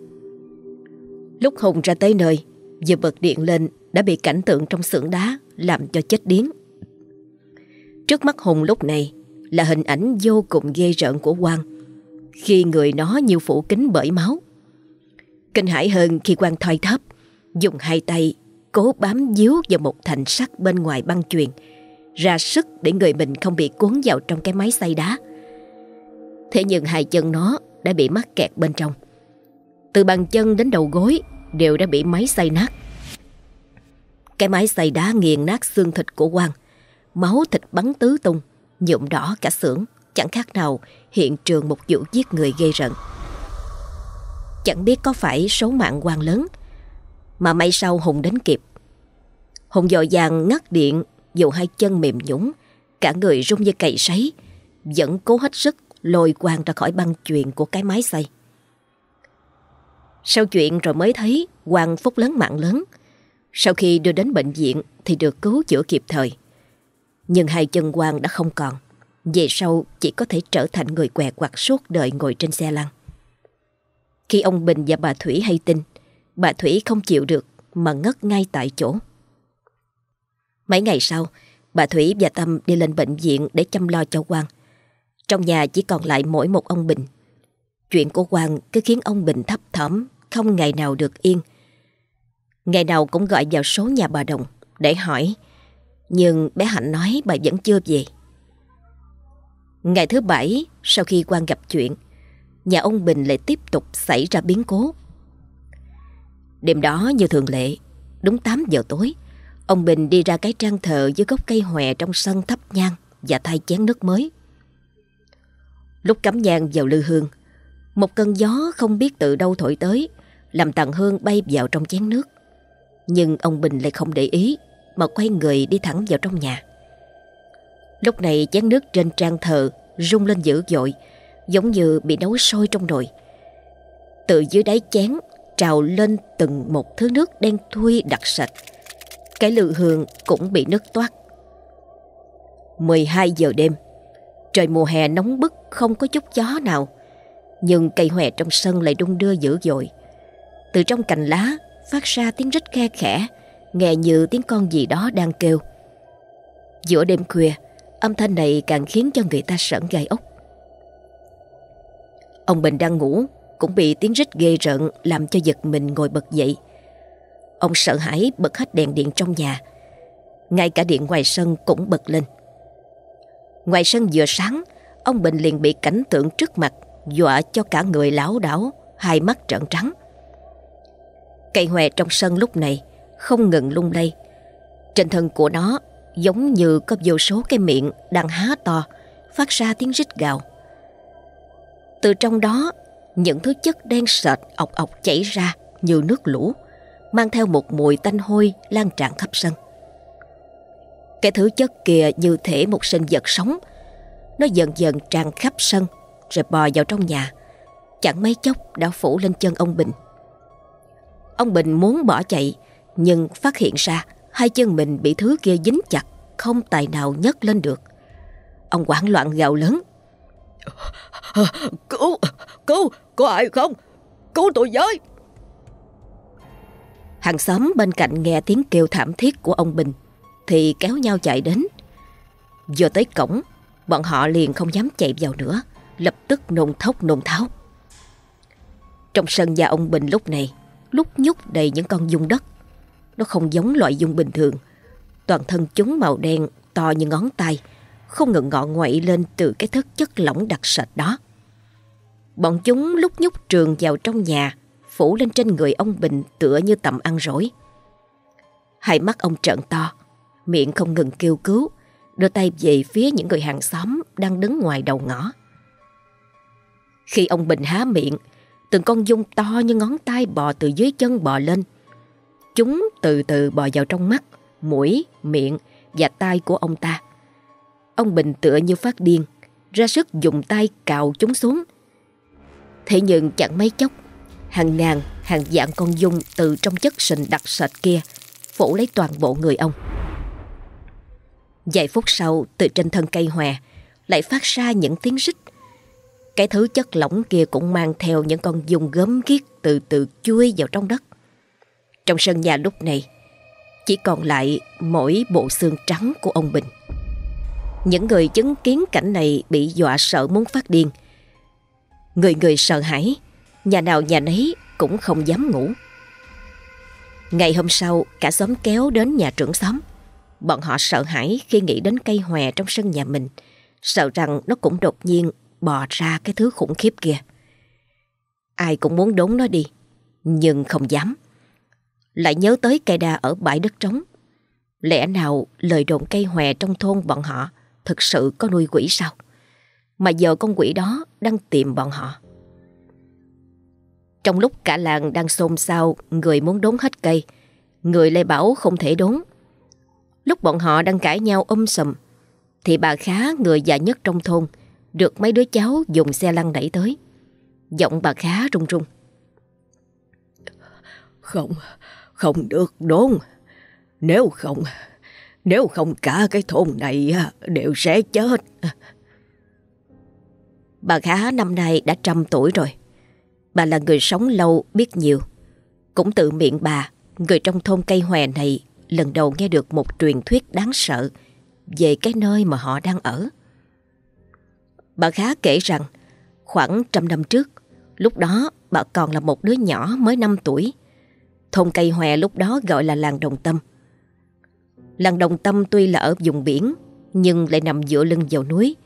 Lúc Hùng ra tới nơi vừa bật điện lên đã bị cảnh tượng trong xưởng đá làm cho chết điếng. Trước mắt Hùng lúc này là hình ảnh vô cùng ghê rợn của Quang khi người nó như phủ kính bởi máu. Kinh hãi hơn khi Quang thoi thấp, dùng hai tay cố bám díu vào một thành sắt bên ngoài băng chuyền, ra sức để người mình không bị cuốn vào trong cái máy xay đá. Thế nhưng hai chân nó đã bị mắc kẹt bên trong. Từ bàn chân đến đầu gối đều đã bị máy xay nát. Cái máy xay đá nghiền nát xương thịt của Quang, máu thịt bắn tứ tung, nhuộm đỏ cả xưởng, chẳng khác nào hiện trường một vụ giết người gây rợn. Chẳng biết có phải số mạng quan lớn, mà may sau Hùng đến kịp. Hùng dội vàng ngắt điện, dù hai chân mềm nhũng, cả người rung như cày sấy, vẫn cố hết sức lôi quang ra khỏi băng chuyền của cái máy xay. Sau chuyện rồi mới thấy Quang phúc lớn mạng lớn. Sau khi đưa đến bệnh viện thì được cứu chữa kịp thời. Nhưng hai chân Quang đã không còn. Về sau chỉ có thể trở thành người què quặt suốt đời ngồi trên xe lăn. Khi ông Bình và bà Thủy hay tin, bà Thủy không chịu được mà ngất ngay tại chỗ. Mấy ngày sau, bà Thủy và Tâm đi lên bệnh viện để chăm lo cho Quang. Trong nhà chỉ còn lại mỗi một ông Bình. Chuyện của Hoàng cứ khiến ông Bình thấp thỏm, không ngày nào được yên. Ngày nào cũng gọi vào số nhà bà Đồng để hỏi, nhưng bé Hạnh nói bà vẫn chưa về. Ngày thứ bảy, sau khi Quang gặp chuyện, nhà ông Bình lại tiếp tục xảy ra biến cố. Đêm đó như thường lệ, đúng 8 giờ tối, ông Bình đi ra cái trang thờ dưới gốc cây hòe trong sân thắp nhang và thay chén nước mới. Lúc cắm nhang vào lư hương, một cơn gió không biết từ đâu thổi tới, làm tần hương bay vào trong chén nước. Nhưng ông Bình lại không để ý, mà quay người đi thẳng vào trong nhà. Lúc này chén nước trên trang thờ rung lên dữ dội, giống như bị nấu sôi trong nồi. Từ dưới đáy chén trào lên từng một thứ nước đen thui đặc sạch. Cái lư hương cũng bị nứt toát. 12 giờ đêm, trời mùa hè nóng bức không có chút gió nào, nhưng cây hòe trong sân lại đung đưa dữ dội. Từ trong cành lá phát ra tiếng rít khe khẽ, nghe như tiếng con gì đó đang kêu. Giữa đêm khuya, âm thanh này càng khiến cho người ta sởn gai ốc. Ông Bình đang ngủ, cũng bị tiếng rít ghê rợn làm cho giật mình ngồi bật dậy. Ông sợ hãi bật hết đèn điện trong nhà. Ngay cả điện ngoài sân cũng bật lên. Ngoài sân vừa sáng, ông Bình liền bị cảnh tượng trước mặt dọa cho cả người lão đảo, hai mắt trợn trắng. Cây hòe trong sân lúc này không ngừng lung lay. Trên thân của nó giống như có vô số cái miệng đang há to, phát ra tiếng rít gào. Từ trong đó, những thứ chất đen sệt ọc ọc chảy ra như nước lũ, mang theo một mùi tanh hôi lan tràn khắp sân. Cái thứ chất kia như thể một sinh vật sống, nó dần dần tràn khắp sân rồi bò vào trong nhà. Chẳng mấy chốc đã phủ lên chân ông Bình. Ông Bình muốn bỏ chạy, nhưng phát hiện ra hai chân mình bị thứ kia dính chặt, không tài nào nhấc lên được. Ông hoảng loạn gào lớn. *laughs* Cứu, cứu, có ai không? Cứu tôi với! Hàng xóm bên cạnh nghe tiếng kêu thảm thiết của ông Bình thì kéo nhau chạy đến. Vừa tới cổng, bọn họ liền không dám chạy vào nữa, lập tức nôn thốc nôn tháo. Trong sân nhà ông Bình lúc này lúc nhúc đầy những con dung đất. Nó không giống loại dung bình thường. Toàn thân chúng màu đen to như ngón tay, không ngừng ngọ ngoậy lên từ cái thất chất lỏng đặc sệt đó. Bọn chúng lúc nhúc trường vào trong nhà, phủ lên trên người ông Bình tựa như tầm ăn rỗi Hai mắt ông trợn to, miệng không ngừng kêu cứu, đưa tay về phía những người hàng xóm đang đứng ngoài đầu ngõ. Khi ông Bình há miệng, Từng con dung to như ngón tay bò từ dưới chân bò lên. Chúng từ từ bò vào trong mắt, mũi, miệng và tai của ông ta. Ông Bình tựa như phát điên, ra sức dùng tay cào chúng xuống. Thế nhưng chẳng mấy chốc, hàng ngàn, hàng dạng con dung từ trong chất sình đặc sệt kia phủ lấy toàn bộ người ông. Vài phút sau, từ trên thân cây hòe lại phát ra những tiếng rít cái thứ chất lỏng kia cũng mang theo những con dung gớm ghiếc từ từ chui vào trong đất. Trong sân nhà lúc này, chỉ còn lại mỗi bộ xương trắng của ông Bình. Những người chứng kiến cảnh này bị dọa sợ muốn phát điên. Người người sợ hãi, nhà nào nhà nấy cũng không dám ngủ. Ngày hôm sau, cả xóm kéo đến nhà trưởng xóm. Bọn họ sợ hãi khi nghĩ đến cây hòe trong sân nhà mình, sợ rằng nó cũng đột nhiên bò ra cái thứ khủng khiếp kia. Ai cũng muốn đốn nó đi, nhưng không dám. Lại nhớ tới cây đa ở bãi đất trống. Lẽ nào lời đồn cây hòe trong thôn bọn họ thực sự có nuôi quỷ sao? Mà giờ con quỷ đó đang tìm bọn họ. Trong lúc cả làng đang xôn xao, người muốn đốn hết cây, người lại bảo không thể đốn. Lúc bọn họ đang cãi nhau um sùm, thì bà Khá, người già nhất trong thôn, được mấy đứa cháu dùng xe lăn đẩy tới. Giọng bà Khá run run. Không, không được đốn. Nếu không, nếu không cả cái thôn này đều sẽ chết. Bà Khá năm nay đã trăm tuổi rồi. Bà là người sống lâu biết nhiều. Cũng tự miệng bà, người trong thôn cây hòe này lần đầu nghe được một truyền thuyết đáng sợ về cái nơi mà họ đang ở. Bà Khá kể rằng khoảng trăm năm trước, lúc đó bà còn là một đứa nhỏ mới 5 tuổi. Thôn cây hòe lúc đó gọi là làng Đồng Tâm. Làng Đồng Tâm tuy là ở vùng biển, nhưng lại nằm giữa lưng vào núi.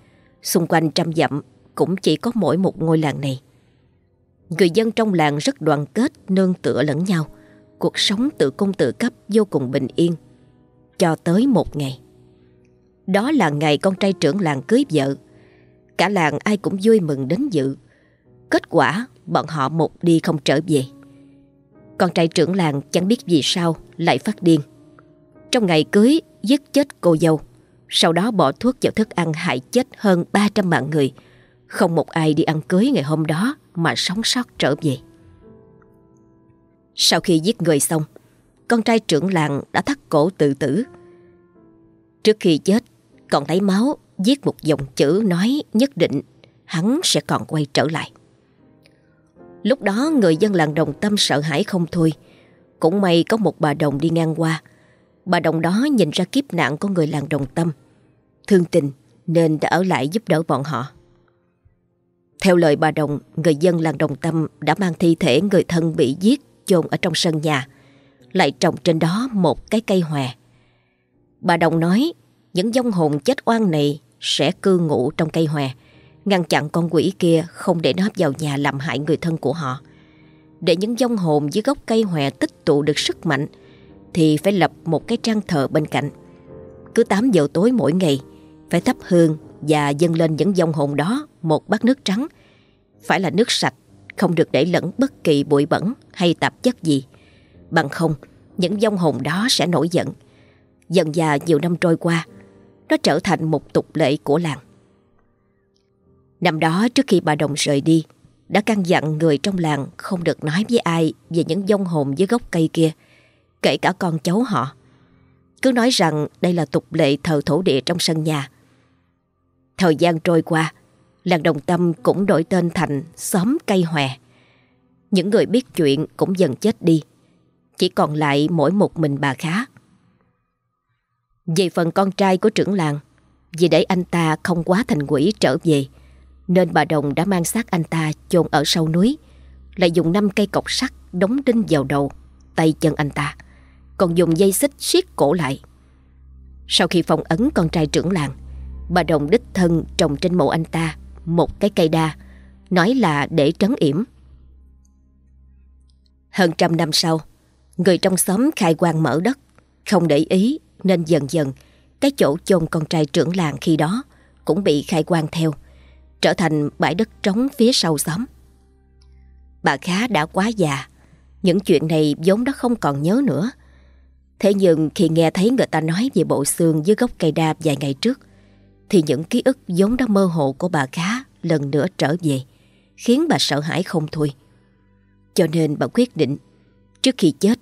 Xung quanh trăm dặm cũng chỉ có mỗi một ngôi làng này. Người dân trong làng rất đoàn kết, nương tựa lẫn nhau. Cuộc sống tự cung tự cấp vô cùng bình yên. Cho tới một ngày. Đó là ngày con trai trưởng làng cưới vợ. Cả làng ai cũng vui mừng đến dự. Kết quả bọn họ một đi không trở về. Con trai trưởng làng chẳng biết vì sao lại phát điên. Trong ngày cưới giết chết cô dâu. Sau đó bỏ thuốc vào thức ăn hại chết hơn 300 mạng người. Không một ai đi ăn cưới ngày hôm đó mà sống sót trở về. Sau khi giết người xong, con trai trưởng làng đã thắt cổ tự tử. Trước khi chết, còn lấy máu viết một dòng chữ nói nhất định hắn sẽ còn quay trở lại. Lúc đó người dân làng đồng tâm sợ hãi không thôi. Cũng may có một bà đồng đi ngang qua. Bà đồng đó nhìn ra kiếp nạn của người làng đồng tâm. Thương tình nên đã ở lại giúp đỡ bọn họ. Theo lời bà Đồng, người dân làng Đồng Tâm đã mang thi thể người thân bị giết chôn ở trong sân nhà, lại trồng trên đó một cái cây hòe. Bà Đồng nói những dông hồn chết oan này sẽ cư ngụ trong cây hòe, ngăn chặn con quỷ kia không để nó vào nhà làm hại người thân của họ. Để những vong hồn dưới gốc cây hòe tích tụ được sức mạnh thì phải lập một cái trang thờ bên cạnh. Cứ 8 giờ tối mỗi ngày phải thắp hương và dâng lên những vong hồn đó một bát nước trắng. Phải là nước sạch, không được để lẫn bất kỳ bụi bẩn hay tạp chất gì. Bằng không, những vong hồn đó sẽ nổi giận. Dần già nhiều năm trôi qua, nó trở thành một tục lệ của làng. Năm đó trước khi bà Đồng rời đi, đã căn dặn người trong làng không được nói với ai về những vong hồn dưới gốc cây kia, kể cả con cháu họ. Cứ nói rằng đây là tục lệ thờ thổ địa trong sân nhà. Thời gian trôi qua, làng Đồng Tâm cũng đổi tên thành xóm cây hòe. Những người biết chuyện cũng dần chết đi, chỉ còn lại mỗi một mình bà khá. Về phần con trai của trưởng làng, vì để anh ta không quá thành quỷ trở về, nên bà Đồng đã mang xác anh ta chôn ở sau núi, lại dùng năm cây cọc sắt đóng đinh vào đầu, tay chân anh ta, còn dùng dây xích siết cổ lại. Sau khi phong ấn con trai trưởng làng, bà Đồng đích thân trồng trên mộ anh ta một cái cây đa, nói là để trấn yểm. Hơn trăm năm sau, người trong xóm khai quang mở đất, không để ý nên dần dần cái chỗ chôn con trai trưởng làng khi đó cũng bị khai quang theo, trở thành bãi đất trống phía sau xóm. Bà Khá đã quá già, những chuyện này vốn đã không còn nhớ nữa. Thế nhưng khi nghe thấy người ta nói về bộ xương dưới gốc cây đa vài ngày trước, thì những ký ức vốn đã mơ hồ của bà Khá lần nữa trở về, khiến bà sợ hãi không thôi. Cho nên bà quyết định, trước khi chết,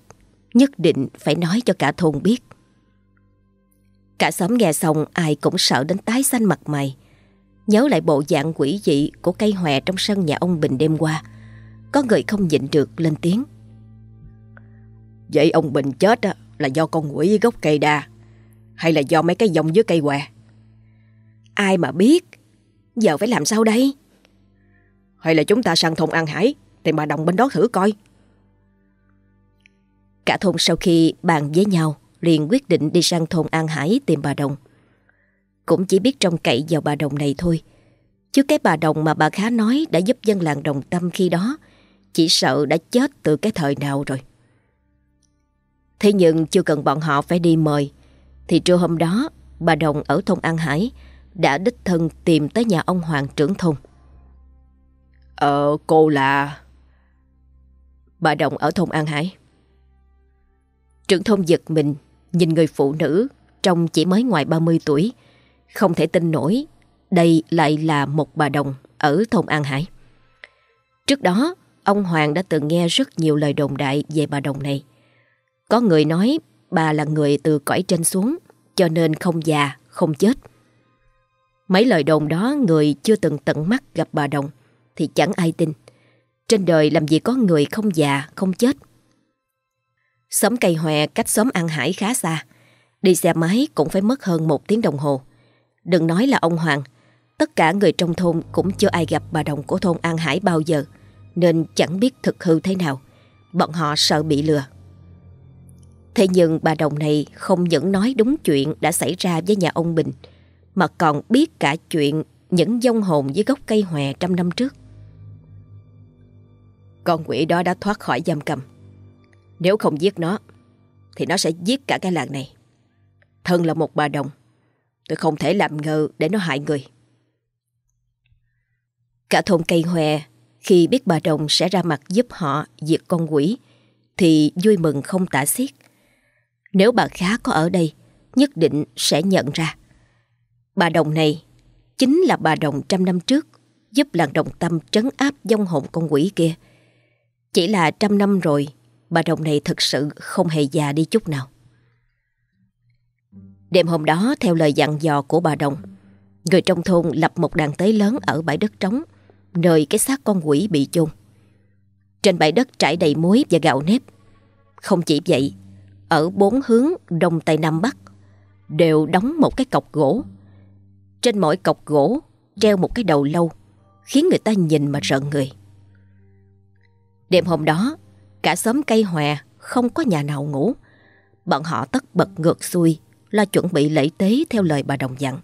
nhất định phải nói cho cả thôn biết. Cả xóm nghe xong ai cũng sợ đến tái xanh mặt mày. Nhớ lại bộ dạng quỷ dị của cây hòe trong sân nhà ông Bình đêm qua. Có người không nhịn được lên tiếng. Vậy ông Bình chết là do con quỷ gốc cây đa hay là do mấy cái dòng dưới cây hòe? Ai mà biết Giờ phải làm sao đây Hay là chúng ta sang thôn An Hải Tìm bà Đồng bên đó thử coi Cả thôn sau khi bàn với nhau liền quyết định đi sang thôn An Hải tìm bà Đồng. Cũng chỉ biết trông cậy vào bà Đồng này thôi. Chứ cái bà Đồng mà bà Khá nói đã giúp dân làng Đồng Tâm khi đó Chỉ sợ đã chết từ cái thời nào rồi. Thế nhưng chưa cần bọn họ phải đi mời Thì trưa hôm đó Bà Đồng ở thôn An Hải Đã đích thân tìm tới nhà ông Hoàng trưởng thôn. Ờ cô là? Bà Đồng ở thôn An Hải. Trưởng thôn giật mình Nhìn người phụ nữ Trông chỉ mới ngoài 30 tuổi. Không thể tin nổi Đây lại là một bà Đồng Ở thôn An Hải. Trước đó Ông Hoàng đã từng nghe rất nhiều lời đồn đại Về bà Đồng này. Có người nói bà là người từ cõi trên xuống Cho nên không già, không chết. Mấy lời đồn đó Người chưa từng tận mắt gặp bà Đồng Thì chẳng ai tin. Trên đời làm gì có người không già, không chết. Xóm cây hòe cách xóm An Hải khá xa. Đi xe máy cũng phải mất hơn một tiếng đồng hồ. Đừng nói là ông Hoàng, Tất cả người trong thôn cũng chưa ai gặp bà đồng của thôn An Hải bao giờ, Nên chẳng biết thực hư thế nào. Bọn họ sợ bị lừa. Thế nhưng bà đồng này không những nói đúng chuyện đã xảy ra với nhà ông Bình, Mà còn biết cả chuyện những dông hồn dưới gốc cây hòe trăm năm trước. Con quỷ đó đã thoát khỏi giam cầm. Nếu không giết nó, Thì nó sẽ giết cả cái làng này. Thân là một bà đồng, Tôi không thể làm ngờ để nó hại người. Cả thôn cây hòe, Khi biết bà đồng sẽ ra mặt giúp họ diệt con quỷ, Thì vui mừng không tả xiết. Nếu bà khá có ở đây, Nhất định sẽ nhận ra. Bà đồng này Chính là bà đồng trăm năm trước Giúp làng đồng tâm trấn áp dông hồn con quỷ kia. Chỉ là trăm năm rồi Bà đồng này thực sự không hề già đi chút nào. Đêm hôm đó, theo lời dặn dò của bà Đồng, Người trong thôn lập một đàn tế lớn ở bãi đất trống, Nơi cái xác con quỷ bị chôn. Trên bãi đất trải đầy muối và gạo nếp. Không chỉ vậy, Ở bốn hướng đông tây nam bắc Đều đóng một cái cọc gỗ. Trên mỗi cọc gỗ Treo một cái đầu lâu, Khiến người ta nhìn mà rợn người. Đêm hôm đó Cả xóm cây hòe Không có nhà nào ngủ Bọn họ tất bật ngược xuôi lo chuẩn bị lễ tế theo lời bà đồng dặn.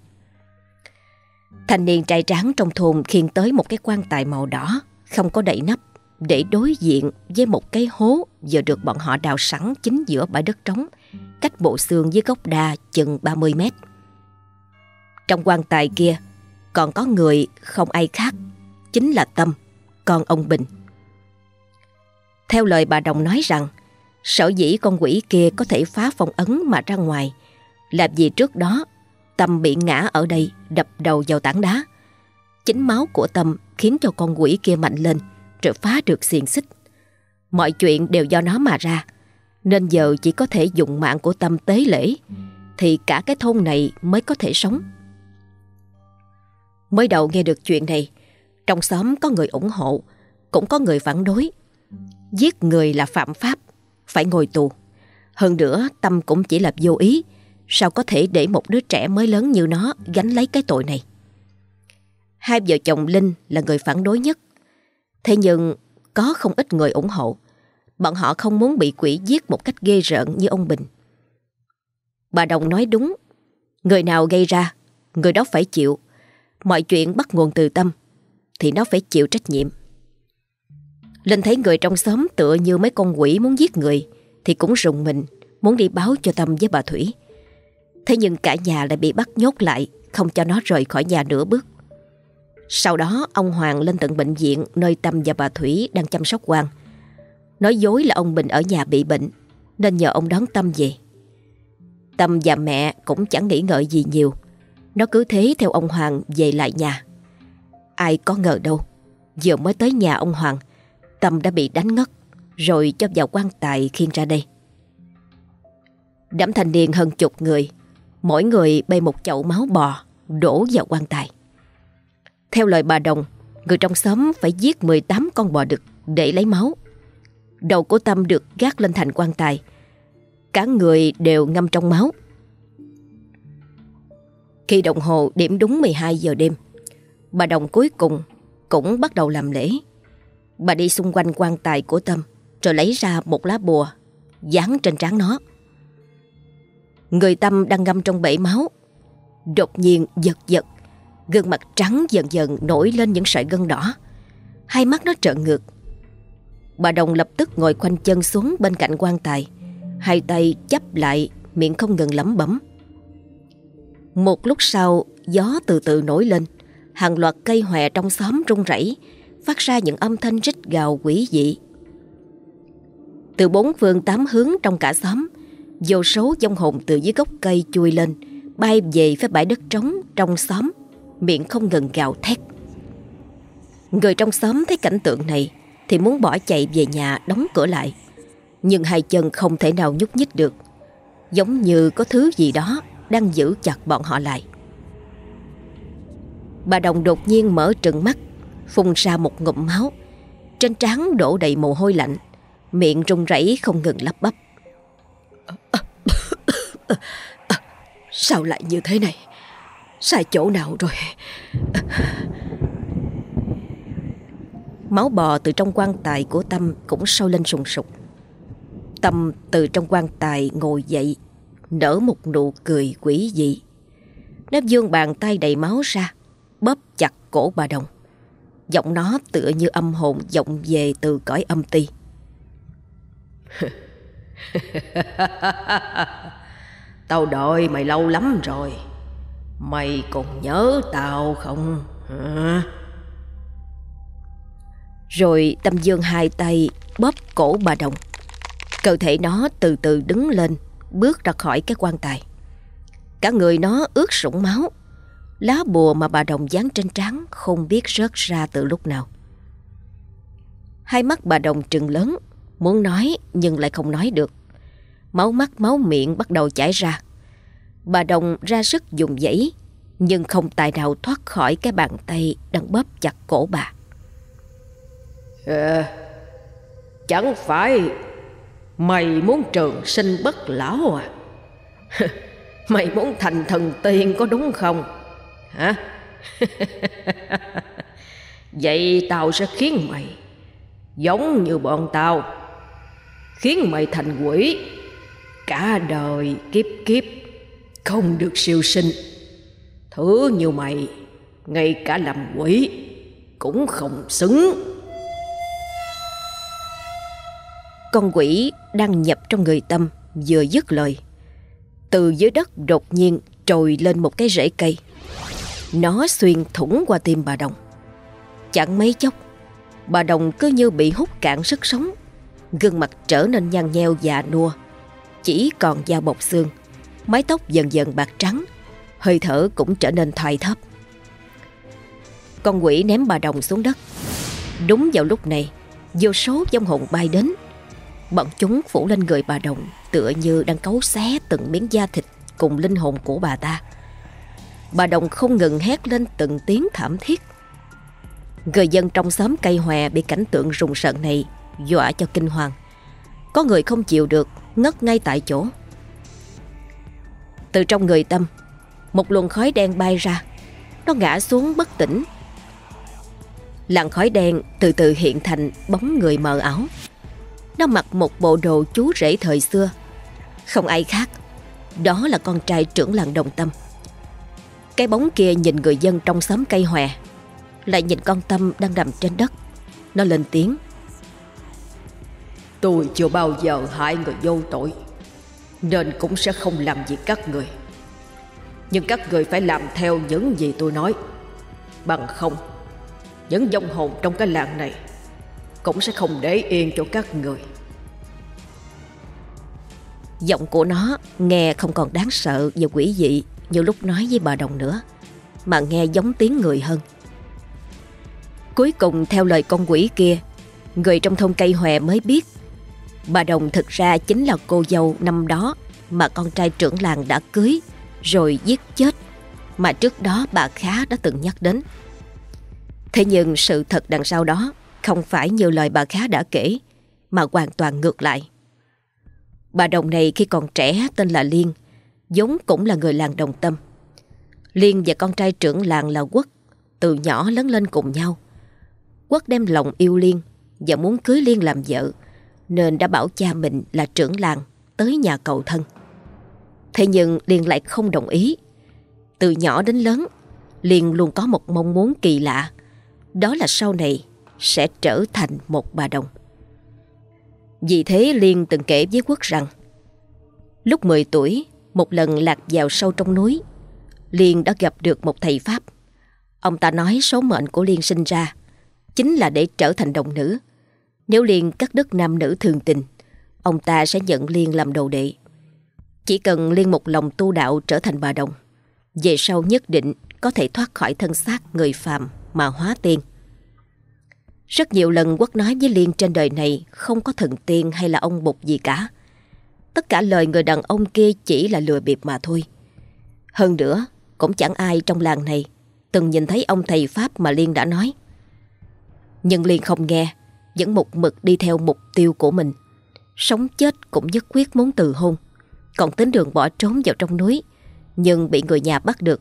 Thanh niên trai tráng trong thôn khiêng tới một cái quan tài màu đỏ, không có đậy nắp, để đối diện với một cái hố vừa được bọn họ đào sẵn chính giữa bãi đất trống, cách bộ xương với gốc đa chừng 30 mét. Trong quan tài kia còn có người không ai khác, chính là Tâm, con ông Bình. Theo lời bà Đồng nói rằng, sở dĩ con quỷ kia có thể phá phong ấn mà ra ngoài là vì trước đó Tâm bị ngã ở đây đập đầu vào tảng đá. Chính máu của Tâm khiến cho con quỷ kia mạnh lên Rồi phá được xiềng xích. Mọi chuyện đều do nó mà ra Nên giờ chỉ có thể dùng mạng của Tâm tế lễ Thì cả cái thôn này mới có thể sống. Mới đầu nghe được chuyện này Trong xóm có người ủng hộ Cũng có người phản đối. Giết người là phạm pháp Phải ngồi tù Hơn nữa Tâm cũng chỉ là vô ý Sao có thể để một đứa trẻ mới lớn như nó gánh lấy cái tội này? Hai vợ chồng Linh là người phản đối nhất. Thế nhưng có không ít người ủng hộ. Bọn họ không muốn bị quỷ giết một cách ghê rợn như ông Bình. Bà Đồng nói đúng. Người nào gây ra, người đó phải chịu. Mọi chuyện bắt nguồn từ tâm, thì nó phải chịu trách nhiệm. Linh thấy người trong xóm tựa như mấy con quỷ muốn giết người, thì cũng rùng mình, muốn đi báo cho Tâm với bà Thủy. Thế nhưng cả nhà lại bị bắt nhốt lại Không cho nó rời khỏi nhà nửa bước. Sau đó ông Hoàng lên tận bệnh viện Nơi Tâm và bà Thủy đang chăm sóc Hoàng Nói dối là ông Bình ở nhà bị bệnh Nên nhờ ông đón Tâm về. Tâm và mẹ cũng chẳng nghĩ ngợi gì nhiều. Nó cứ thế theo ông Hoàng về lại nhà. Ai có ngờ đâu Vừa mới tới nhà ông Hoàng Tâm đã bị đánh ngất, Rồi cho vào quan tài khiêng ra đây. Đám thanh niên hơn chục người, Mỗi người bê một chậu máu bò, Đổ vào quan tài. Theo lời bà Đồng, Người trong xóm phải giết 18 con bò đực Để lấy máu. Đầu của Tâm được gác lên thành quan tài. Cả người đều ngâm trong máu. Khi đồng hồ điểm đúng 12 giờ đêm, Bà Đồng cuối cùng Cũng bắt đầu làm lễ. Bà đi xung quanh quan tài của Tâm Rồi lấy ra một lá bùa Dán trên trán nó. Người Tâm đang ngâm trong bể máu. Đột nhiên giật giật Gương mặt trắng dần dần nổi lên những sợi gân đỏ. Hai mắt nó trợn ngược. Bà Đồng lập tức ngồi khoanh chân xuống bên cạnh quan tài Hai tay chấp lại Miệng không ngừng lẩm bẩm. Một lúc sau, gió từ từ nổi lên, hàng loạt cây hòe trong xóm rung rẩy, phát ra những âm thanh rít gào quỷ dị. Từ bốn phương tám hướng trong cả xóm, vô số dông hồn từ dưới gốc cây chui lên, bay về phía bãi đất trống trong xóm, miệng không ngừng gào thét. Người trong xóm thấy cảnh tượng này thì muốn bỏ chạy về nhà đóng cửa lại. Nhưng hai chân không thể nào nhúc nhích được, giống như có thứ gì đó đang giữ chặt bọn họ lại. Bà Đồng đột nhiên mở trừng mắt, phun ra một ngụm máu. Trên trán đổ đầy mồ hôi lạnh, miệng run rẩy không ngừng lắp bắp. Sao lại như thế này? Sai chỗ nào rồi? Máu bò từ trong quan tài của Tâm cũng sôi lên sùng sục. Tâm từ trong quan tài ngồi dậy, nở một nụ cười quỷ dị. Nó dương bàn tay đầy máu ra, bóp chặt cổ bà Đồng. Giọng nó tựa như âm hồn vọng về từ cõi âm ti. *laughs* tao đợi mày lâu lắm rồi. Mày còn nhớ tao không? Hả? Rồi Tâm Dương hai tay bóp cổ bà Đồng. Cơ thể nó từ từ đứng lên, bước ra khỏi cái quan tài. Cả người nó ướt sũng máu, lá bùa mà bà Đồng dán trên trán không biết rớt ra từ lúc nào. Hai mắt bà Đồng trừng lớn, muốn nói nhưng lại không nói được. Máu mắt máu miệng bắt đầu chảy ra. Bà Đồng ra sức dùng dãy, nhưng không tài nào thoát khỏi cái bàn tay đang bóp chặt cổ bà. À, chẳng phải mày muốn trường sinh bất lão à? *laughs* mày muốn thành thần tiên có đúng không? Hả? *laughs* Vậy tao sẽ khiến mày giống như bọn tao khiến mày thành quỷ cả đời kiếp kiếp, không được siêu sinh thứ như mày, ngay cả làm quỷ cũng không xứng Con quỷ đang nhập trong người Tâm, vừa dứt lời. Từ dưới đất đột nhiên trồi lên một cái rễ cây. Nó xuyên thủng qua tim bà Đồng. Chẳng mấy chốc, bà Đồng cứ như bị hút cạn sức sống. Gương mặt trở nên nhăn nheo già nua. Chỉ còn da bọc xương. Mái tóc dần dần bạc trắng. Hơi thở cũng trở nên thoai thấp. Con quỷ ném bà Đồng xuống đất. Đúng vào lúc này, vô số vong hồn bay đến Bọn chúng phủ lên người bà Đồng Tựa như đang cấu xé từng miếng da thịt Cùng linh hồn của bà ta Bà Đồng không ngừng hét lên từng tiếng thảm thiết. Người dân trong xóm cây hòe Bị cảnh tượng rùng rợn này Dọa cho kinh hoàng. Có người không chịu được, Ngất ngay tại chỗ. Từ trong người Tâm, Một luồng khói đen bay ra. Nó ngã xuống bất tỉnh. Làn khói đen từ từ hiện thành bóng người mờ ảo. Nó mặc một bộ đồ chú rể thời xưa. Không ai khác, Đó là con trai trưởng làng Đồng Tâm. Cái bóng kia nhìn người dân trong xóm cây hòe Lại nhìn con Tâm đang nằm trên đất. Nó lên tiếng. Tôi chưa bao giờ hại người vô tội Nên cũng sẽ không làm gì các người. Nhưng các người phải làm theo những gì tôi nói. Bằng không Những dòng hồn trong cái làng này cũng sẽ không để yên cho các người. Giọng của nó nghe không còn đáng sợ và quỷ dị như lúc nói với bà Đồng nữa, mà nghe giống tiếng người hơn. Cuối cùng theo lời con quỷ kia, người trong thôn cây hòe mới biết bà Đồng thực ra chính là cô dâu năm đó mà con trai trưởng làng đã cưới rồi giết chết mà trước đó bà Khá đã từng nhắc đến. Thế nhưng sự thật đằng sau đó không phải như lời bà Khá đã kể, mà hoàn toàn ngược lại. Bà Đồng này khi còn trẻ tên là Liên, giống cũng là người làng Đồng Tâm. Liên và con trai trưởng làng là Quốc, từ nhỏ lớn lên cùng nhau. Quốc đem lòng yêu Liên và muốn cưới Liên làm vợ, nên đã bảo cha mình là trưởng làng tới nhà cầu thân. Thế nhưng Liên lại không đồng ý. Từ nhỏ đến lớn, Liên luôn có một mong muốn kỳ lạ, đó là sau này sẽ trở thành một bà đồng. Vì thế Liên từng kể với Quốc rằng Lúc 10 tuổi, một lần lạc vào sâu trong núi Liên đã gặp được một thầy Pháp. Ông ta nói số mệnh của Liên sinh ra chính là để trở thành đồng nữ. Nếu Liên cắt đứt nam nữ thường tình, ông ta sẽ nhận Liên làm đồ đệ. Chỉ cần Liên một lòng tu đạo trở thành bà đồng, về sau nhất định có thể thoát khỏi thân xác người phàm mà hóa tiên. Rất nhiều lần Quốc nói với Liên trên đời này không có thần tiên hay là ông bục gì cả. Tất cả lời người đàn ông kia chỉ là lừa bịp mà thôi. Hơn nữa, cũng chẳng ai trong làng này từng nhìn thấy ông thầy Pháp mà Liên đã nói. Nhưng Liên không nghe, vẫn một mực đi theo mục tiêu của mình. Sống chết cũng nhất quyết muốn từ hôn, còn tính đường bỏ trốn vào trong núi, nhưng bị người nhà bắt được.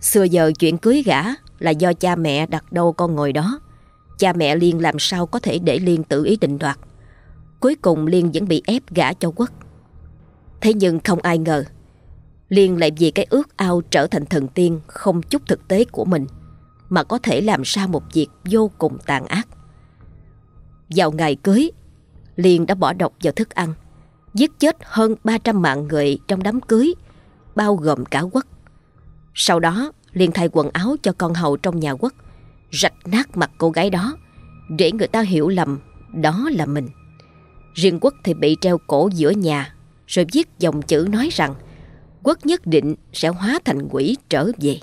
Xưa giờ chuyện cưới gã là do cha mẹ đặt đâu con ngồi đó. Cha mẹ Liên làm sao có thể để Liên tự ý định đoạt. Cuối cùng Liên vẫn bị ép gả cho Quốc. Thế nhưng không ai ngờ, Liên lại vì cái ước ao trở thành thần tiên không chút thực tế của mình mà có thể làm ra một việc vô cùng tàn ác. Vào ngày cưới, Liên đã bỏ độc vào thức ăn, giết chết hơn 300 mạng người trong đám cưới, bao gồm cả quốc. Sau đó, Liên thay quần áo cho con hầu trong nhà quốc, rạch nát mặt cô gái đó, để người ta hiểu lầm đó là mình. Riêng quốc thì bị treo cổ giữa nhà, rồi viết dòng chữ nói rằng quốc nhất định sẽ hóa thành quỷ trở về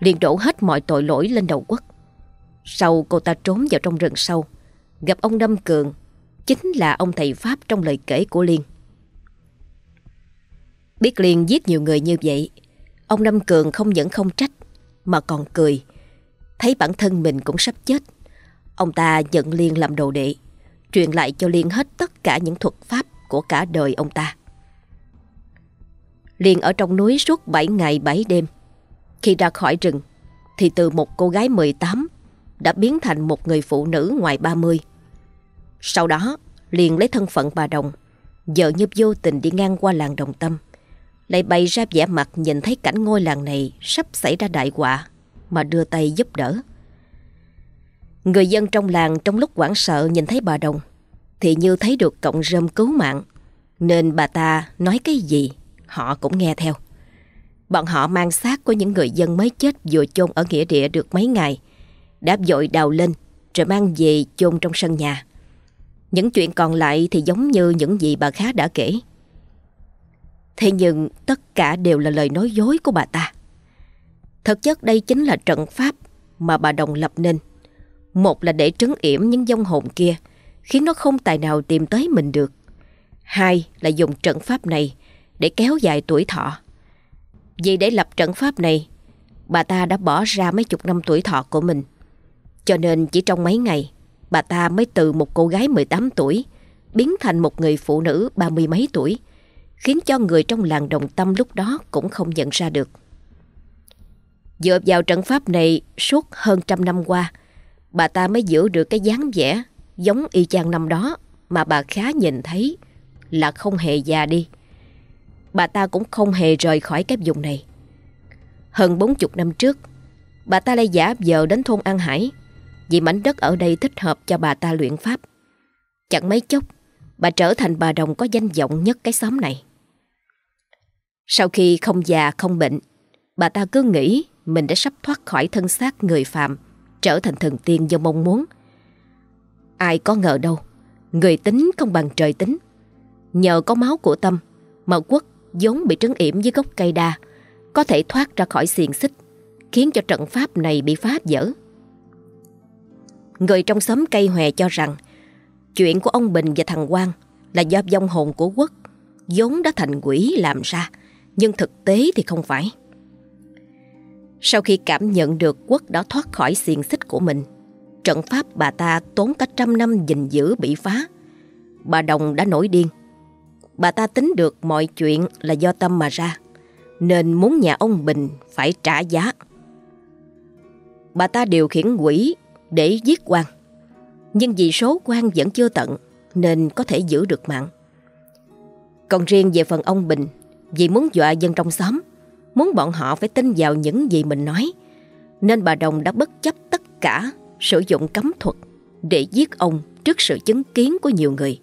liền đổ hết mọi tội lỗi lên đầu quốc. Sau cô ta trốn vào trong rừng sâu, gặp ông Đâm Cường, chính là ông thầy Pháp trong lời kể của Liên. Biết Liên giết nhiều người như vậy, ông Đâm Cường không những không trách, mà còn cười. Thấy bản thân mình cũng sắp chết. Ông ta nhận Liên làm đồ đệ, truyền lại cho Liên hết tất cả những thuật pháp của cả đời ông ta. Liên ở trong núi suốt 7 ngày 7 đêm, khi ra khỏi rừng thì từ một cô gái 18 đã biến thành một người phụ nữ ngoài 30. Sau đó liên lấy thân phận bà Đồng vợ như vô tình đi ngang qua làng Đồng Tâm Lại bày ra vẻ mặt nhìn thấy cảnh ngôi làng này Sắp xảy ra đại họa Mà đưa tay giúp đỡ Người dân trong làng trong lúc hoảng sợ nhìn thấy bà Đồng Thì như thấy được cộng rơm cứu mạng Nên bà ta nói cái gì, Họ cũng nghe theo Bọn họ mang xác của những người dân mới chết vừa chôn ở nghĩa địa được mấy ngày. Đã dội đào lên rồi mang về chôn trong sân nhà. Những chuyện còn lại thì giống như những gì bà Khá đã kể. Thế nhưng tất cả đều là lời nói dối của bà ta. Thực chất đây chính là trận pháp mà bà Đồng lập nên. Một là để trấn yểm những dông hồn kia, khiến nó không tài nào tìm tới mình được. Hai là dùng trận pháp này để kéo dài tuổi thọ. Vì để lập trận pháp này, bà ta đã bỏ ra mấy chục năm tuổi thọ của mình. Cho nên chỉ trong mấy ngày, bà ta mới từ một cô gái 18 tuổi biến thành một người phụ nữ ba mươi mấy tuổi, khiến cho người trong làng đồng tâm lúc đó cũng không nhận ra được. Dựa vào trận pháp này suốt hơn trăm năm qua, bà ta mới giữ được cái dáng vẻ giống y chang năm đó mà bà khá nhìn thấy là không hề già đi bà ta cũng không hề rời khỏi cái vùng này. Hơn 40 năm trước, bà ta lại giả vờ đến thôn An Hải vì mảnh đất ở đây thích hợp cho bà ta luyện pháp. Chẳng mấy chốc, bà trở thành bà đồng có danh vọng nhất cái xóm này. Sau khi không già không bệnh, bà ta cứ nghĩ mình đã sắp thoát khỏi thân xác người phạm, trở thành thần tiên do mong muốn. Ai có ngờ đâu, người tính không bằng trời tính. Nhờ có máu của tâm mà quốc vốn bị trấn yểm dưới gốc cây đa, có thể thoát ra khỏi xiềng xích, khiến cho trận pháp này bị phá vỡ. Người trong xóm cây hòe cho rằng chuyện của ông Bình và thằng Quang là do vong hồn của quốc vốn đã thành quỷ làm ra, nhưng thực tế thì không phải. Sau khi cảm nhận được quốc đã thoát khỏi xiềng xích của mình, trận pháp bà ta tốn cả trăm năm gìn giữ bị phá. Bà Đồng đã nổi điên, Bà ta tính được mọi chuyện là do tâm mà ra, nên muốn nhà ông Bình phải trả giá. Bà ta điều khiển quỷ để giết quan, nhưng vì số quan vẫn chưa tận nên có thể giữ được mạng. Còn riêng về phần ông Bình, vì muốn dọa dân trong xóm, muốn bọn họ phải tin vào những gì mình nói, nên bà Đồng đã bất chấp tất cả sử dụng cấm thuật để giết ông trước sự chứng kiến của nhiều người.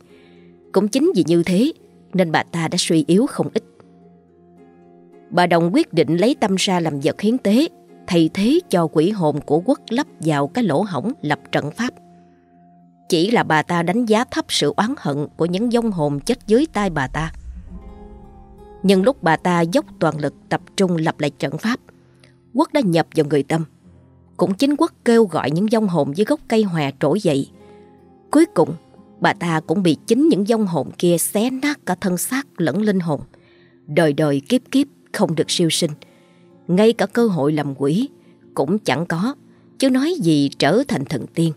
Cũng chính vì như thế nên bà ta đã suy yếu không ít. bà Đồng quyết định lấy tâm ra làm vật hiến tế, thay thế cho quỷ hồn của quốc lấp vào cái lỗ hổng lập trận pháp. Chỉ là bà ta đánh giá thấp sự oán hận của những vong hồn chết dưới tay bà ta. Nhưng lúc bà ta dốc toàn lực tập trung lập lại trận pháp, Quốc đã nhập vào người Tâm. Cũng chính Quốc kêu gọi những vong hồn dưới gốc cây hòa trỗi dậy. Cuối cùng, bà ta cũng bị chính những vong hồn kia xé nát cả thân xác lẫn linh hồn. Đời đời kiếp kiếp không được siêu sinh. Ngay cả cơ hội làm quỷ cũng chẳng có, chứ nói gì trở thành thần tiên.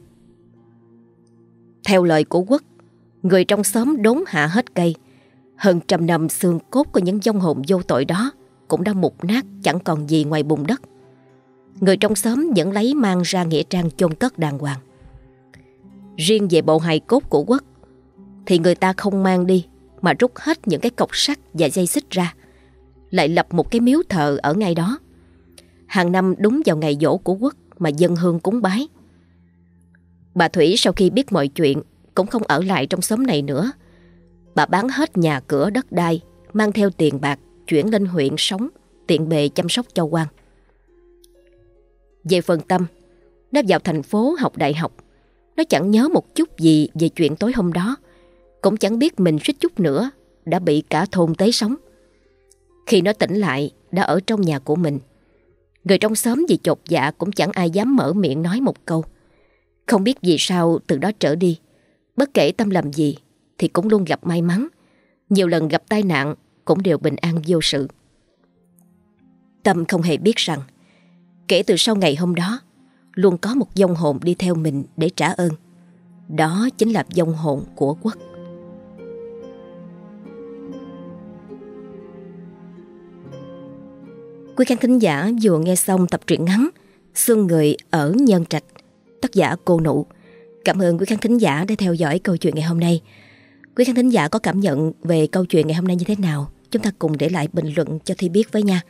Theo lời của Quốc, người trong xóm đốn hạ hết cây. Hơn trăm năm xương cốt của những dông hồn vô tội đó cũng đã mục nát chẳng còn gì ngoài bùn đất. Người trong xóm vẫn lấy mang ra nghĩa trang chôn cất đàng hoàng. Riêng về bộ hài cốt của Quốc, thì người ta không mang đi, mà rút hết những cái cọc sắt và dây xích ra. Lại lập một cái miếu thờ ở ngay đó. Hàng năm đúng vào ngày dỗ của Quốc mà dân hương cúng bái. Bà Thủy sau khi biết mọi chuyện cũng không ở lại trong xóm này nữa. Bà bán hết nhà cửa đất đai, mang theo tiền bạc, chuyển lên huyện sống, tiện bề chăm sóc cho quan. Về phần tâm, nó vào thành phố học đại học. Nó chẳng nhớ một chút gì về chuyện tối hôm đó. Cũng chẳng biết mình suýt chút nữa đã bị cả thôn tế sống. Khi nó tỉnh lại, đã ở trong nhà của mình. Người trong xóm vì chột dạ cũng chẳng ai dám mở miệng nói một câu. Không biết vì sao từ đó trở đi, bất kể Tâm làm gì thì cũng luôn gặp may mắn. Nhiều lần gặp tai nạn cũng đều bình an vô sự. Tâm không hề biết rằng, kể từ sau ngày hôm đó, luôn có một dông hồn đi theo mình để trả ơn. Đó chính là dông hồn của quốc. Quý khán thính giả vừa nghe xong tập truyện ngắn Xương người ở Nhân Trạch tác giả Cô Nụ. Cảm ơn quý khán thính giả đã theo dõi câu chuyện ngày hôm nay. Quý khán thính giả có cảm nhận về câu chuyện ngày hôm nay như thế nào? Chúng ta cùng để lại bình luận cho Thi biết với nha.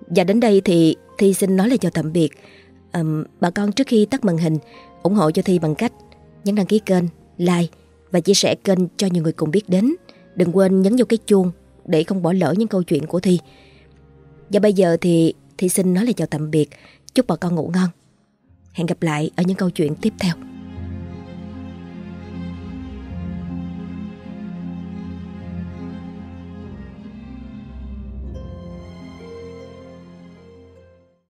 Và đến đây thì Thi xin nói lời chào tạm biệt. Um, bà con trước khi tắt màn hình, ủng hộ cho Thi bằng cách nhấn đăng ký kênh, like và chia sẻ kênh cho nhiều người cùng biết đến. Đừng quên nhấn vào cái chuông để không bỏ lỡ những câu chuyện của Thi. Và bây giờ thì Thi xin nói lời chào tạm biệt. Chúc bà con ngủ ngon. Hẹn gặp lại ở những câu chuyện tiếp theo.